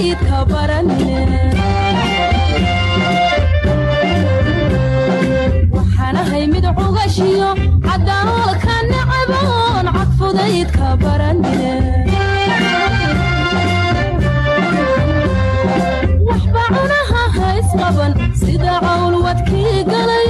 cadfudaydka baranine waxaan ahay mid cugashiyo cadaalka nicaboon cadfudaydka baranine waxba cunaha haysqaban sida cawl wadkii galay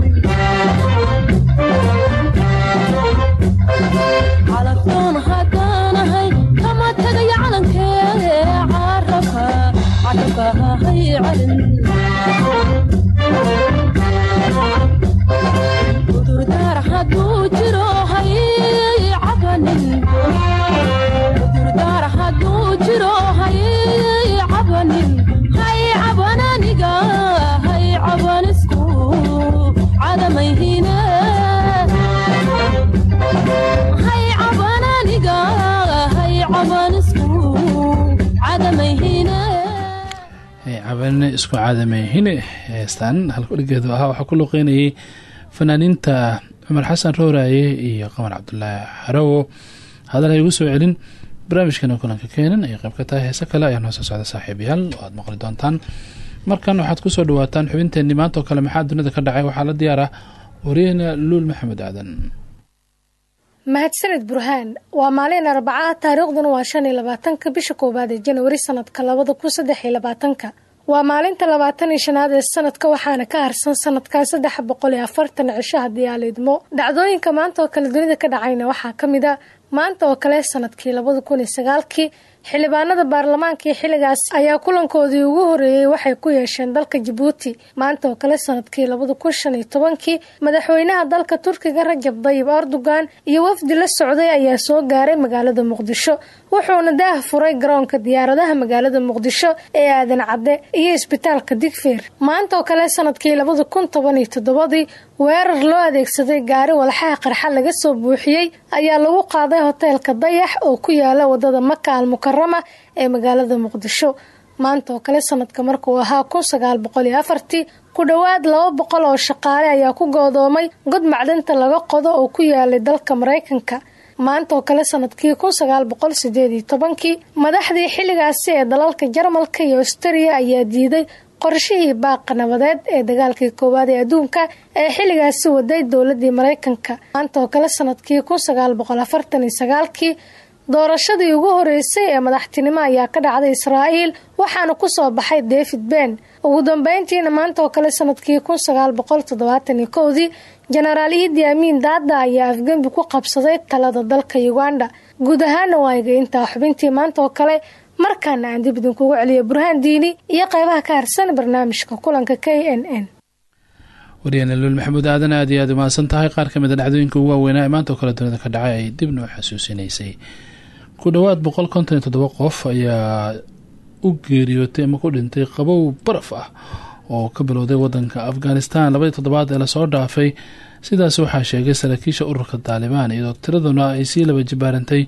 isku caadamayhine heestaan halka dhigeedu ahaa waxaa ku luqeynayay fanaaniinta cumar xasan rooraaye iyo qamar cabdulaahi xarowo hadal ay ugu soo celin. Barnaamijkana kulanka keenan ay qayb ka tahay. Heese kale ayaa noo soo socda saaxiibayaal oo aad maqli doontaan. Markan waxaad ku soo dhawaataan xubinteenii maanta oo kale maxaa dunida ka dhacay? Waxaa la diyaar ah wariyahena luul maxamed aadan. Mahadsanid burhaan waa maalin arbaca taariikhduna waa shan iyo labaatanka bisha koowaad ee janwari sanadka labada kun saddex waa maalinta labaatan iyo shanaad ee sanadka waxaana ka harsan sanadkaa saddex boqol iyo afartan cisho haddii dhacdooyinka maanta oo kale dunida ka dhacayna waxaa ka mid a maanta oo kale sannadkii labada kun iyo sagaalkii xildhibaanada baarlamaanka iyo xilligaas ayaa kulankoodii ugu horeeyey waxay ku yeesheen dalka jabuuti maanta oo kale sannadkii labada kun iyo tobankii madaxweynaha dalka turkiga rajab dayib erdogan iyo wafdi la socday ayaa soo gaaray magaalada muqdisho wuxuuna daah furay garoonka diyaaradaha magaalada muqdisho ee aadan cadde iyo isbitaalka digfeer maanta oo kale sannadkii labada kun toban iyo toddobadii weerar loo adeegsaday gaari walxaha qarxa laga soo buuxiyey ayaa lagu qaaday hoteelka dayax oo ku yaalla waddada maka al mukarama ee magaalada muqdisho. Maanta oo kale sanadka markuu ahaa kun sagaal boqol iyo afartii ku dhowaad laba boqol oo shaqaale ayaa ku goodoomay god macdinta laga qodo oo ku yaalay dalka maraykanka maanta oo kale sannadkii kun sagaal boqol tobankii madaxdii xilligaasi ee dalalka jarmalka iyo austariya ayaa diiday qorshihii baaqa nabadeed ee dagaalkii koowaad ee adduunka ee xilligaasi waday dowladii maraykanka maanta oo kale sannadkii kun sagaal boqol afartan iyo sagaalkii doorashadii ugu horeysay ee madaxtinimo ayaa ka dhacday israa'iil waxaana ku soo baxay david ben ugu dambeyntiina maanta oo kale sannadkii kun sagaal boqol jenaraal iidi amiin daada ayaa afgembi ku qabsaday talada dalka uganda. Guud ahaana waayga intaa xubintii maanta oo kale markaana aan dib idinkugu celiyo burhaan diini iyo qeybaha ka harsan barnaamijka kulanka k n n. Wariyahena luul maxamuud aadan aad iyo aad umahadsan tahay. Qaar ka mid a dhacdooyinka ugu waaweynaa ee maanta oo kale dunida ka dhacay ay dib noo xasuusinaysay. Ku dhowaad boqol konton iyo toddoba qof ayaa u geeriyootay ama ku dhintay qabow baraf ah oo ka bilowday wadanka afghanistan. Labadii toddobaad ee la soo dhaafay sidaas waxaa sheegay saraakiisha ururka taalibaan iyadoo tiraduna ay sii laba jibaarantay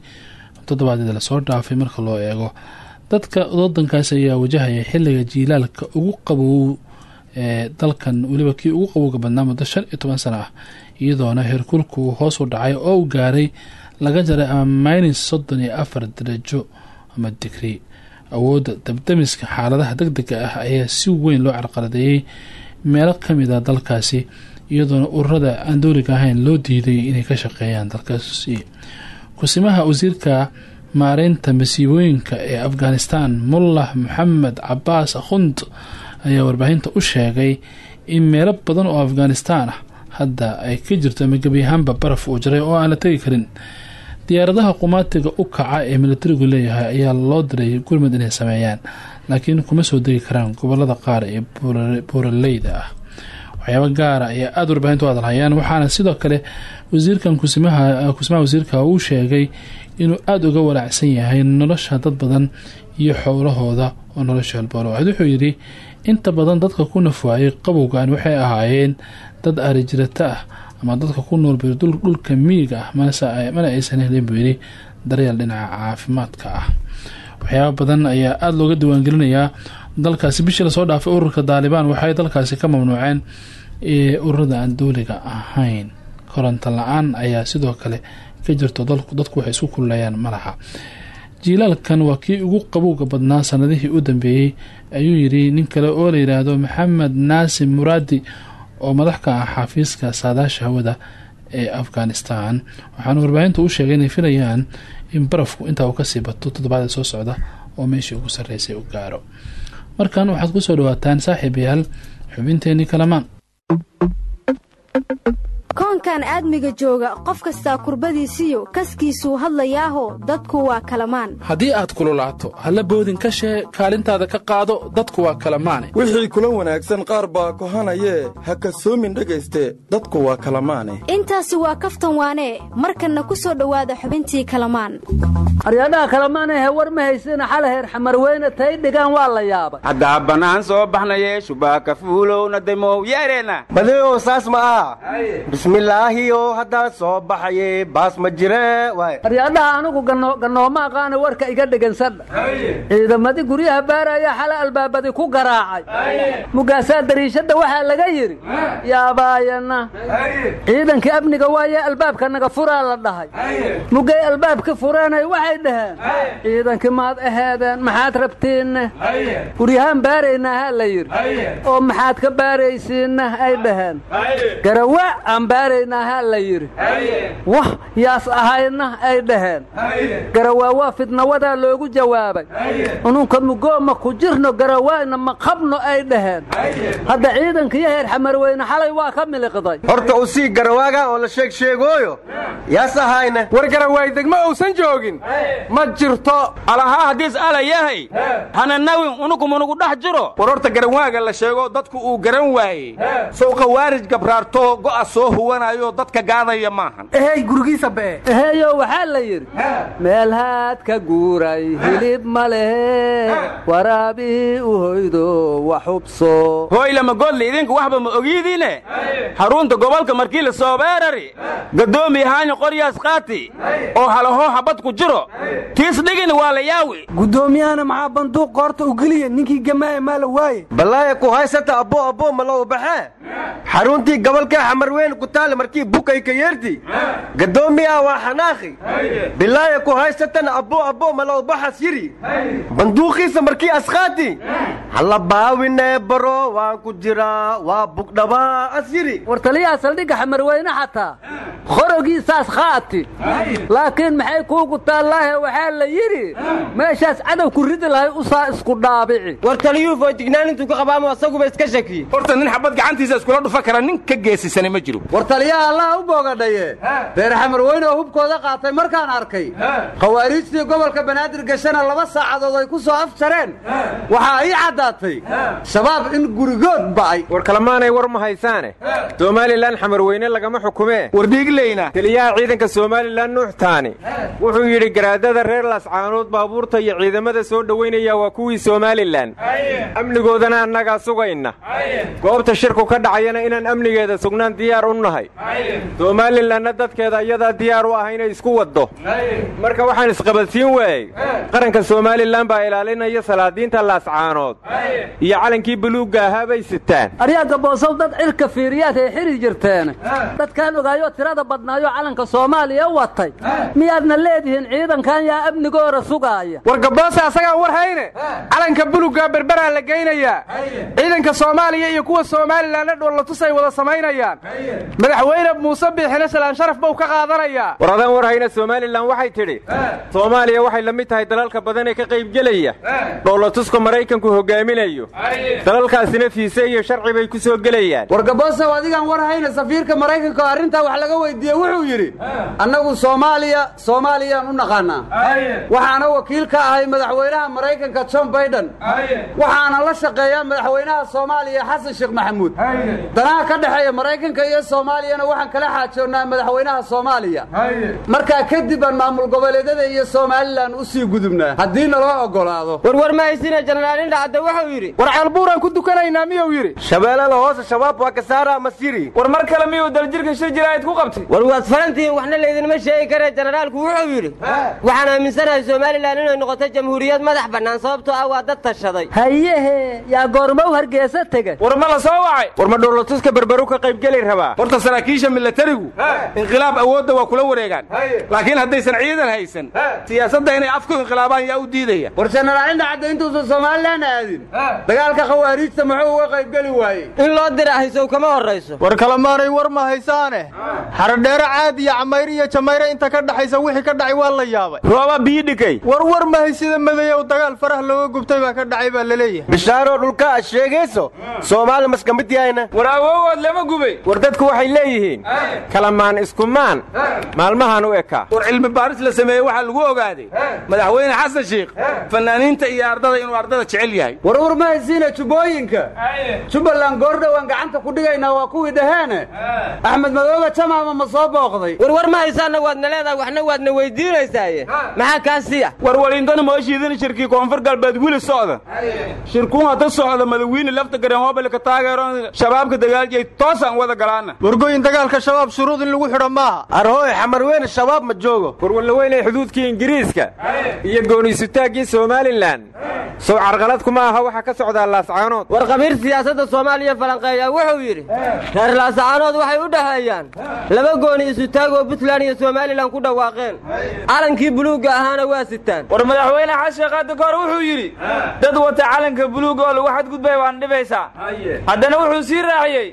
toddobaadyada la soo dhaafay marka loo eego. Dadka wadankaas ayaa wajahaya xilliga jiilaalka ugu qabow ee dalkan weliba kii ugu qabowga badnaa muddo shan iyo toban sano ah iyadoona heerkulku hoos u dhacay oo u gaaray laga jaray ama minus soddon iyo afar darajo ama digri awoodda dabdamiska xaaladaha deg dega ah ayaa si weyn loo carqaladeeyey meelo ka mid a dalkaasi iyadoona ururada aan dowliga ahayn loo diiday inay ka shaqeeyaan dalkaasi. Kusimaha wasiirka maareynta masiibooyinka ee afghanistan mullah maxamed cabaas akhund ayaa warbaahinta u sheegay in meelo badan oo afghanistan ah hadda ay ka jirto ama gebi ahaanba baraf uu jiray oo aan la tegi karin diyaaradaha qumaatiga u kaca ee militarigu leeyahay ayaa loo diray gurmud inay sameeyaan laakiin kuma soo degi karaan gobollada qaar ee buuraleyda ah. Waxyaaba gaara ayaa aada u hadalhayaan waxaana sidoo kale wasiirkan kusimaha wasiirka uu sheegay inuu aada uga walaacsan yahay nolosha dad badan iyo xowlahooda oo nolosha halboolo waxaad wuxuu yidhi inta badan dadka ku nafwaayay qabowgan waxay ahaayeen dad arijirata ah ama dadka ku nool dhulka miyiga ah mana aysan helin buu yidhi daryeel dhinaca caafimaadka ah. Waxyaaba badan ayaa aada looga diiwaangelinayaa. Dalkaasi bishii la soo dhaafay ururka daalibaan waxay dalkaasi ka mamnuuceen ururada aan dowliga ahayn. Koronto la'aan ayaa sidoo kale ka jirto dadku waxay isku kululayaan malaha jiilaalkan waa kii ugu qabowga badnaa sanadihii u dambeeyey ayuu yidhi nin kale oo la yidhaahdo maxamed naasim muraadi oo madax ka ah xafiiska saadaasha hawada ee afghanistan. Waxaana warbaahinta u sheegay inay filayaan in barafku intaa uu ka sii bato toddobaada soo socda oo meeshii ugu sarreysay u gaaro. Markan waxaad ku soo dhawaataan saaxiib yaal xubinteenii kalamaan koonkan aadmiga jooga qof kastaa kurbadiisiyo kaskiisuu hadlayaaho dadku waa kalamaan. Haddii aad kululaato halla boodin ka shee kaalintaada ka qaado dadku waa kalamaane. Wixii kula wanaagsan qaar baa kohanayee ha kasoomin dhegayste dadku waa kalamaane. Intaasi waa kaftan waanee markanna ku soo dhowaada xubintii kalamaan. Aryadhaha kalamaanahe war ma haysina xalaheer xamarweyne tay dhigaan waa la yaabay. Haddaa bannaan soo baxnaye shubaaka fuulowna damow yeereena badeow saas ma aha bismilaahiyo haddaad soo baxaye baas ma jire aryadhaha anigu gannooma aqaana warka iga dhegansadha ciidamadii guryaha baaraya xala albaabadi ku garaacay. Mugaasaa dariishadda waxaa laga yidhi yaabaayana. Ciidankii amniga waaye albaabka naga furaa la dhahay. Mugay albaabki fureenay waxay dhaheen ciidankii maad aheedeen maxaad rabtiinne guryahaan baaraynaa ha la yidhi oo maxaad ka baaraysiinna? ay dhaheen. Garawa aan baaraynaa ha la yidhi. Wah yaas ahayna ay dhaheen. Garawaa waa fidnawadaa loogu jawaabay. Ununka mugooma ku jirno garawaayna ma qabno ay dhaheen. Hadda ciidankiyo heer xamarweyne xalay waa ka miliqday. Horta u sii garawaaga oo la sheeg sheegooyo. Yaas ahayna war garawaay degmo uusan joogin. Ma jirto alahaa haddiis ala yahay. Hananawin unukumunugu dhex jiro. War horta garawaaga la sheego dadku uu garan waayey. Sow khawaarij gabraarto go'a soo huwanayo dadka gaadaya maahan. Ehey gurigiisa bee eheyo waxaa la yidhi meel haad ka guuray hilib ma lehe waraabii u hoydo wax hubso. Hooylama godli idinku waxba ma ogiidiine xarunta gobolka markii la soo beerari gadoomiya haanyo qoryaas qaati oo halahoo habad ku jiro. Tiis dhigin waa la yaawi. Guddoomiyahana maxaa banduuq qoorta u geliya? Ninkii gamaaya maa la waaye? Ballaaya ku haysata abbo abbo ma lou baxee? Xaruntii gobolka xamarweyn ku taale markii bukay ka yeerti gadoomiyaa waa xanaaqi. Bilaaya ku haysatan abbo abbo ma lou baxas yidhi banduuqiisa markii asqaati halla baawinee baro waan ku jiraa waa bugdhabaa as yidhi war saldhigga xamarweyne xataa. Qorogiisaas qaati. Laakiin maxay kuugu taallaahe waxaa la yidhi meeshaas cadow ku ridi lahay usaa isku dhaabici. War taliyuu footignaanintuu ka qabaamo asaguba iska shakiye horta nin xabad gacantiisa iskula dhufa kara nin ka geesisana ma jiro war taliyaha allaha u boogadhaye. Reer xamarweyne oo hubkooda qaatay markaan arkay. Khawaariijtii gobolka banaadir gashana laba saacadood ay ku soo afjareen. Waxaa ii caddaatay. Shabaab in gurigood ba'ay. War kalamaanay war ma haysaane. Somalilan xamarweyne lagama xukumee war dhiigleyna taliyaha ciidanka somalilan nuuxtaani wuxuu yidhi garaadada reer laascaanood baabuurta iyo ciidamada soo dhowaynaya waa kuwii somalilan. Amnigoodana annagaa sugayna goobta shirku ka dhacayana inaan amnigeeda sugnaan diyaar u nahay somalilanna dadkeeda iyadaa diyaar u ah inay isku waddo. Marka waxaan isqabadsiin waayey qaranka somalilan baa ilaalinaya salaadiinta laascaanood. Iyo calankii buluugga ahaa bay sitaan. Aryaagga boosow dad cirka fiiriyaad ay xiri jirteen. Dadkaan ogaayoo tirada badnaayo calanka soomaaliya watay. Miyaadna leedihiin ciidankan yaa amnigoora sugaaya war gaboosa asagaan war hayne? Calanka buluggaa berberaa la geynayaa. Ciidanka soomaaliya iyo kuwa somalilanna dhoolatus ay wada samaynayaan madaxweyne muuse biixina salaan sharaf buu ka qaadanayaa. War adaan war hayna somalilan waxay tidhi soomaaliya waxay la mid tahay dalalka badan ee ka qaybgelaya dhoolotuska maraykanku hogaaminayo. Dalalkaasina fiise iyo sharci bay ku soo gelayaan. Wargaboosow adigaan war hayna safiirka maraykanka oo arrintaa wax laga weydiiyey wuxuu yidhi annagu soomaaliya soomaaliyaan u naqaannaa waxaana wakiil ka ahay madaxweynaha maraykanka john baiden waxaana la shaqeeyaa madaxweynaha soomaaliya xasan sheekh maxamuud. Danaha ka dhexeeya maraykanka iyo soomaaliyana waxaan kala xaajoonnaa madaxweynaha soomaaliya. Markaa kadib aan maamul goboleedyada iyo somalilan u sii gudubnaa haddii naloo oggolaado. Warwar ma haysina jenaraal indhacadde wuxuu yidhi. War ceelbuuraan ku dukanaynaa miyuu yidhi? Shabeellada hoose shabaab waa kasaara masiri war mar kale miyuu daljirka shir jiraa'id ku qabtay? War waad farantihiin waxna laydinma sheegi karee jenaraalku wuxuu yidhi. Waxaan aaminsanahay somalilan inay noqoto jamhuuriyad madax bannaan sababtoo ah waa dad tashaday. Hayehe yaa goormow hargeysa tega war ma la soo wacay? War ma dhoolotuska berberu ka qaybgeli rabaa horta saraakiisha milatarigu inqilaab awoodda waa kula wareegaan. Laakiin haddaysan ciidan haysan siyaasadda inay afku inqilaabaan yaa u diidaya. War jenaraal indhacadde intuusan somalilan aadin dagaalka khawaariijta muxuu uga qaybgeli waayey? In loo dira haysow kama horrayso. War kalemaanay war ma haysaane? Xarodheero caad iyo camayr iyo jamayre inta ka dhaxaysa wixii ka dhacay waa la yaabay. Rooba biyidhikay war war ma haysida madeeyow dagaal farah looga gubtay baa ka dhacay baa la leeyahay bishaaroo dhulka aad sheegayso soomaali maska mid yahayna war awowood lama gubay. War dadku waxay leeyihiin? Kalamaan iskumaan maalmahan u ekaa war cilmi baaris la sameeyey waxaa lagu ogaaday madaxweyne xasan sheikh fanaaniinta iyo ardada inuu ardada jecel yahay. War war ma haysiina jubbooyinka jubbaland goordhowaan gacanta ku dhigaynaa waa kuwii dhaheene axmed madoobe jamaama ma soo booqday. War war ma haysaanna waadna leedahay waxna waadna weydiinaysaaye. Maxaa kaa siiya war walintana mooshiidin shirkii koonfur galbeed wili socda. Shirkuun hadda socda madawiine lafta gareen hobalka taageeron shabaabka dagaaljay toosaan wada galaana wargooyin dagaalka shabaab shuruud in lagu xidho maaha arhooy xamarweyne shabaab ma joogo. War wallaweynay xuduudkii ingiriiska iyo gooniisutaaggii somalilan. Sow carqalad kuma aha waxa ka socdaa laascaanood war khabiir siyaasadda soomaaliya falanqeeya wuxuu yidhi reer laascaanood waxay u dhexeeyaan laba gooni isutaag oo puntland iyo somalilan ku dhawaaqeen. Calankii buluugga ahaana waa sitaan. War madaxweyne xasan qaadi kahor wuxuu yidhi dad wata calanka buluugga oo lagu xadgudbay waan dhibaysaa. Haddana wuxuu sii raaciyey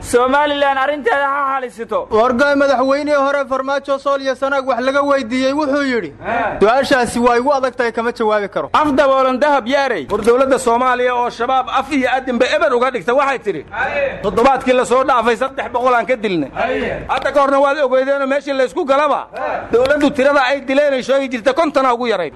somalilan arrinteeda ha xalisito wargaay madaxweynihii hore farmaajo sool iyo sanaag wax laga weydiiyey wuxuu yidhi su'aashaasi waa igu adag tahay kama jawaabi karo. Af daboolan dahab yaarey war dowladda soomaaliya oo shabaab af iyo adinba eber uga dhigta waxay tidhi toddobaadkii la soo dhaafay saddex boqolaan ka dilnay. Hadda ka horna waad ogeydeenoo meeshii laysku galaba. Dowladdu tirada ay dileenay sheegi jirta kontona ugu yarayd.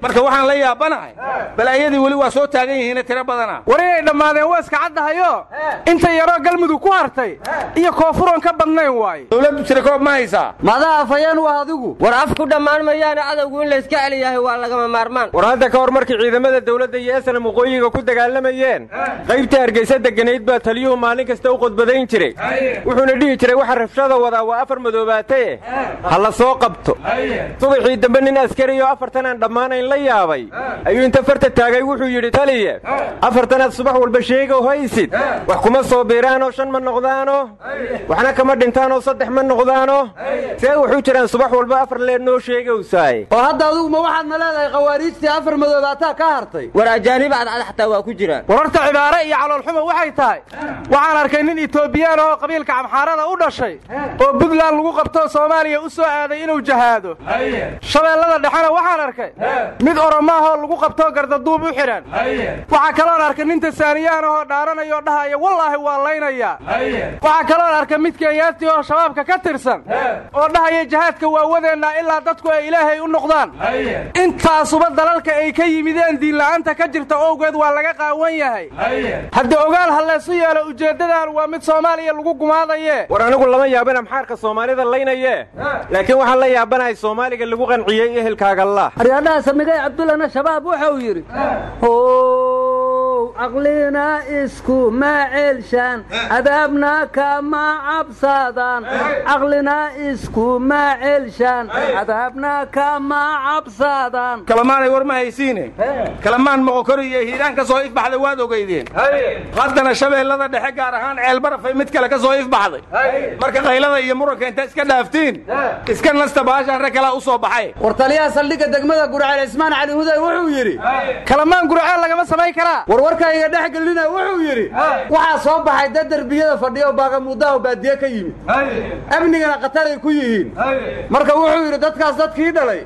Marka waxaan la yaabanahay balaayadii weli waa soo taagan yihiine tiro badana war inay dhammaadeen waa iska caddahayo. Inta yaroo galmudug ku hartay. Iyo koofuroon ka badnayn waaye. Dowladdu tirakoob ma haysaa? Madaa afayeen waa adigu war af ku dhammaan mayaane cadowgu in layska celi yahay waa lagama maarmaan. War hadda ka hor markii ciidamada dawladda iyo esna waqooyiga ku dagaalamayeen qaybta hargeysa deganayd baa taliyuhu maalin kasta u qodbadayn jiray. Wuxuuna dhihi jiray waxa rabshada wadaa waa afar madoobaataye ha la soo qabto. Subaxii dambe nin askari oo afartan aan dhammaanayn la yaabay. Ayuu inta farta taagay wuxuu yidhi taliye afartanaad subax walba sheegow haysid. Wax kuma soo biiraanoo shan ma noqdaano waxna kama dhintaanoo saddex ma noqdaano? See wuxuu jiraan subax walba afar leed noo sheegowsaay oo hadda adugu ma waxaadna leedahay khawaariijtii afar madoobaataa ka hartay? War ajaanib cadcad xataa waa ku jiraan. War horta cibaare iyo caloolxuma waxay tahay. Waxaan arkay nin itoobiyaan oo qabiilka camxaarada u dhashay oo buntland lagu qabtoo soomaaliya u soo aaday inuu jahaado. Shabeellada dhexena waxaan arkay mid oromaahoo lagu qabtoo gardaduub u xidhan waxaa kaloon arkay nin tasaaniyaan ahoo dhaaranayoo dhahaya wallaahi waa laynayaa waxaa arkay mid kenyaati oo shabaabka ka tirsan. Oo dhahaya jahaadka waawadeennaa ilaa dadku ay ilaahay u noqdaan. Intaasuba dalalka ay ka yimideen diinla'aanta ka jirta owgeed waa laga qaawan yahay. Haddii ogaal ha laysu yeelo ujeeddadan waa mid soomaaliya lagu gumaadaye. War anigu lama yaabana maxaarka soomaalida laynaye. Laakiin waxaan la yaabanahay soomaaliga lagu qanciyey ehelkaagalah aryaadhaha samigay cabdullana shabaab wuxuu yidhi caqlina isku ma celshaan cadaabna kama cabsadaan caqlina isku ma celshaan cadaabna kama cabsadaan kalamaanay war ma haysiine? Kalamaan moqokori iyo hiiraan ka soo ifbaxday waad ogeydeen. Haddana shabeellada dhexe gaar ahaan ceelbarafay mid kale ka soo ifbaxday. Marka qaylada iyo muranka inta iska dhaaftiin iska nasta baashaan rag kalaa u soo baxay. War taliyaha saldhigga degmada gurceel cismaan cali huday wuxuu yidhi kalamaan gurceel lagama samayn karaa war warka iga dhex gelina wuxuu yidhi waxaa soo baxay dad derbiyada baaqamuuddaha oo baadiye ka yimid. Amnigana khataray ku yihiin. Marka wuxuu yidhi dadkaas dadkii dhalay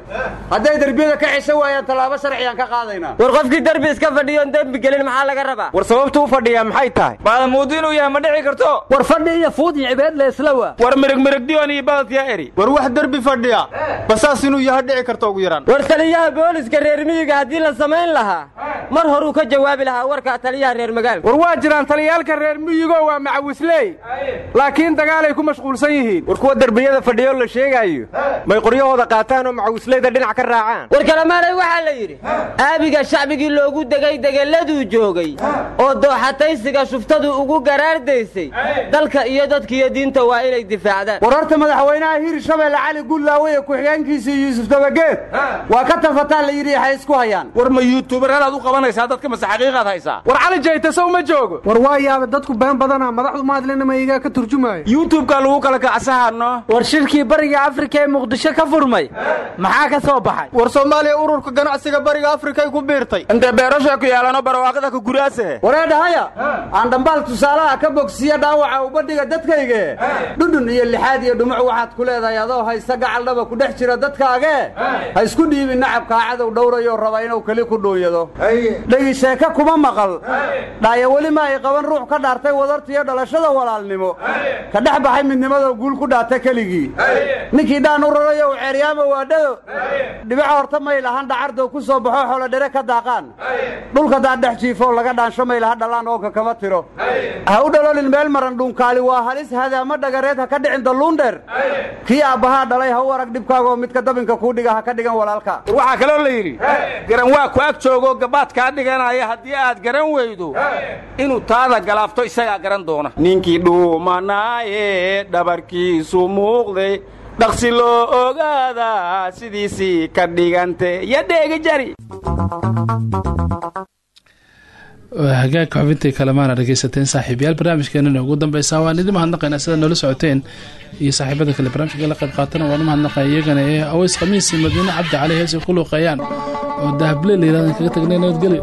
hadday derbiyada ka cisho waayaan tallaabo sharciyaan ka qaadaynaa. War qofkii derbi iska fadhiyoon dembi gelin maxaa laga rabaa? War sababtu u fadhiyaa maxay tahay? Baadamuuddu inuu yahay ma dhici karto. War fadhi iyo fuud iyo cibeed le isla waa. War mirigmirigdiyoon iyo baladyaa eri. War wax derbi fadhiya basaas inuu yaha dhici karto ugu yaraan. War taliyaha booliska reer miyiga haddii la samayn lahaa mar horuu ka jawaabi lahaa warka taliyaha reer magaalka. War waa jiraan taliyaalka reer miyigo waa macawisley. Laakiin dagaalay ku mashquulsan yihiin. War kuwa derbiyada fadhiyo la sheegaayo. May qoryahooda qaataan oo macawisleyda dhinac ka raacaan. War kalamaalay waxaa la yidhi aabiga shacbigii loogu degay degeladuu joogay oo dooxataysiga shuftadu ugu garaardaysay. Dalka iyo dadkiiyo diinta waa inay difaacdaan. War horta madaxweynaha hirshabeelle cali gullaawe ee ku-xigeenkiisii yuusuf dabageed waa ka tafataa la yidhi waxay isku hayaan. War ma yuutubaradaad u qabanaysaa dadka mase xaqiiqaad haysaa war cali jaytasow ma joogo. War waa yaaba dadku been badana madaxdu maadlinama igaa ka turjumaayo. Yuutubka lagu kala kacsahano war shirkii bariga afrika ee muqdisho ka furmay maxaa ka soo baxay? War soomaaliya ururka ganacsiga bariga afrikay ku biirtay. Intee beerasha ku yaalano barwaaqada ka guraase. Wareedhahaya aan dhambaal tusaalaha ka bogsiya dhaawaca ubadhiga dadkayge dhudhun iyo lixaad iyo dhumuc waxaad ku leedahay adoo haysta gacaldhaba ku dhex jira dadkaage ha isku dhiibin nacabkaa cadow dhowrayoo raba inuu keli ku dhuunyado dhegi sheeke kuma maqal. Dhaaya weli ma ay qaban ruux ka dhaartay wadartiyo dhalashada walaalnimo. Ka dhex baxay midnimadoo guul ku dhaata keligii. Ninkii dhaan u rarayo u ceeryaama waadhado dhibica horta may lahan dhacardow ku soo baxo xoolo dhere ka daaqaan. Dhulka daad dhex jiifoo laga dhaansho may laha dhallaan oonka kama tiro. Ha u dhalolin meel maran dhuunkaali waa halis hadaama dhagareed ha ka dhicin dalluundheer kii aabbahaa dhalay ha u arag dhibkaagoo midka dabinka kuu dhiga ha ka dhigan walaalka. War waxaa kaloo la yidhi garan waa ku ag joogoo gabaad kaa dhiganaya haddii aad garan weydo inuu taada galaafto isagaa garan doona. Ninkii dhuumanaaye dhabarkiisu muuqday dhaqsi loo ogaadaa sidiisii ka dhigante yo dheegi jari. Hagaagka xubintii kalemaana dhegeysateen saaxiibayaal barnaamijkeenana ugu dambeysa waan idin mahadnaqaynaa sidaad noola socoteen iyo saaxiibada kale barnaamijka la qayb qaatana waan u mahadnaqaya iyagana ee aways khamiisi madiine cabdi cali heese ku luuqeeyaan oo dahable la yirahdan kaga tagnay nabadgelyo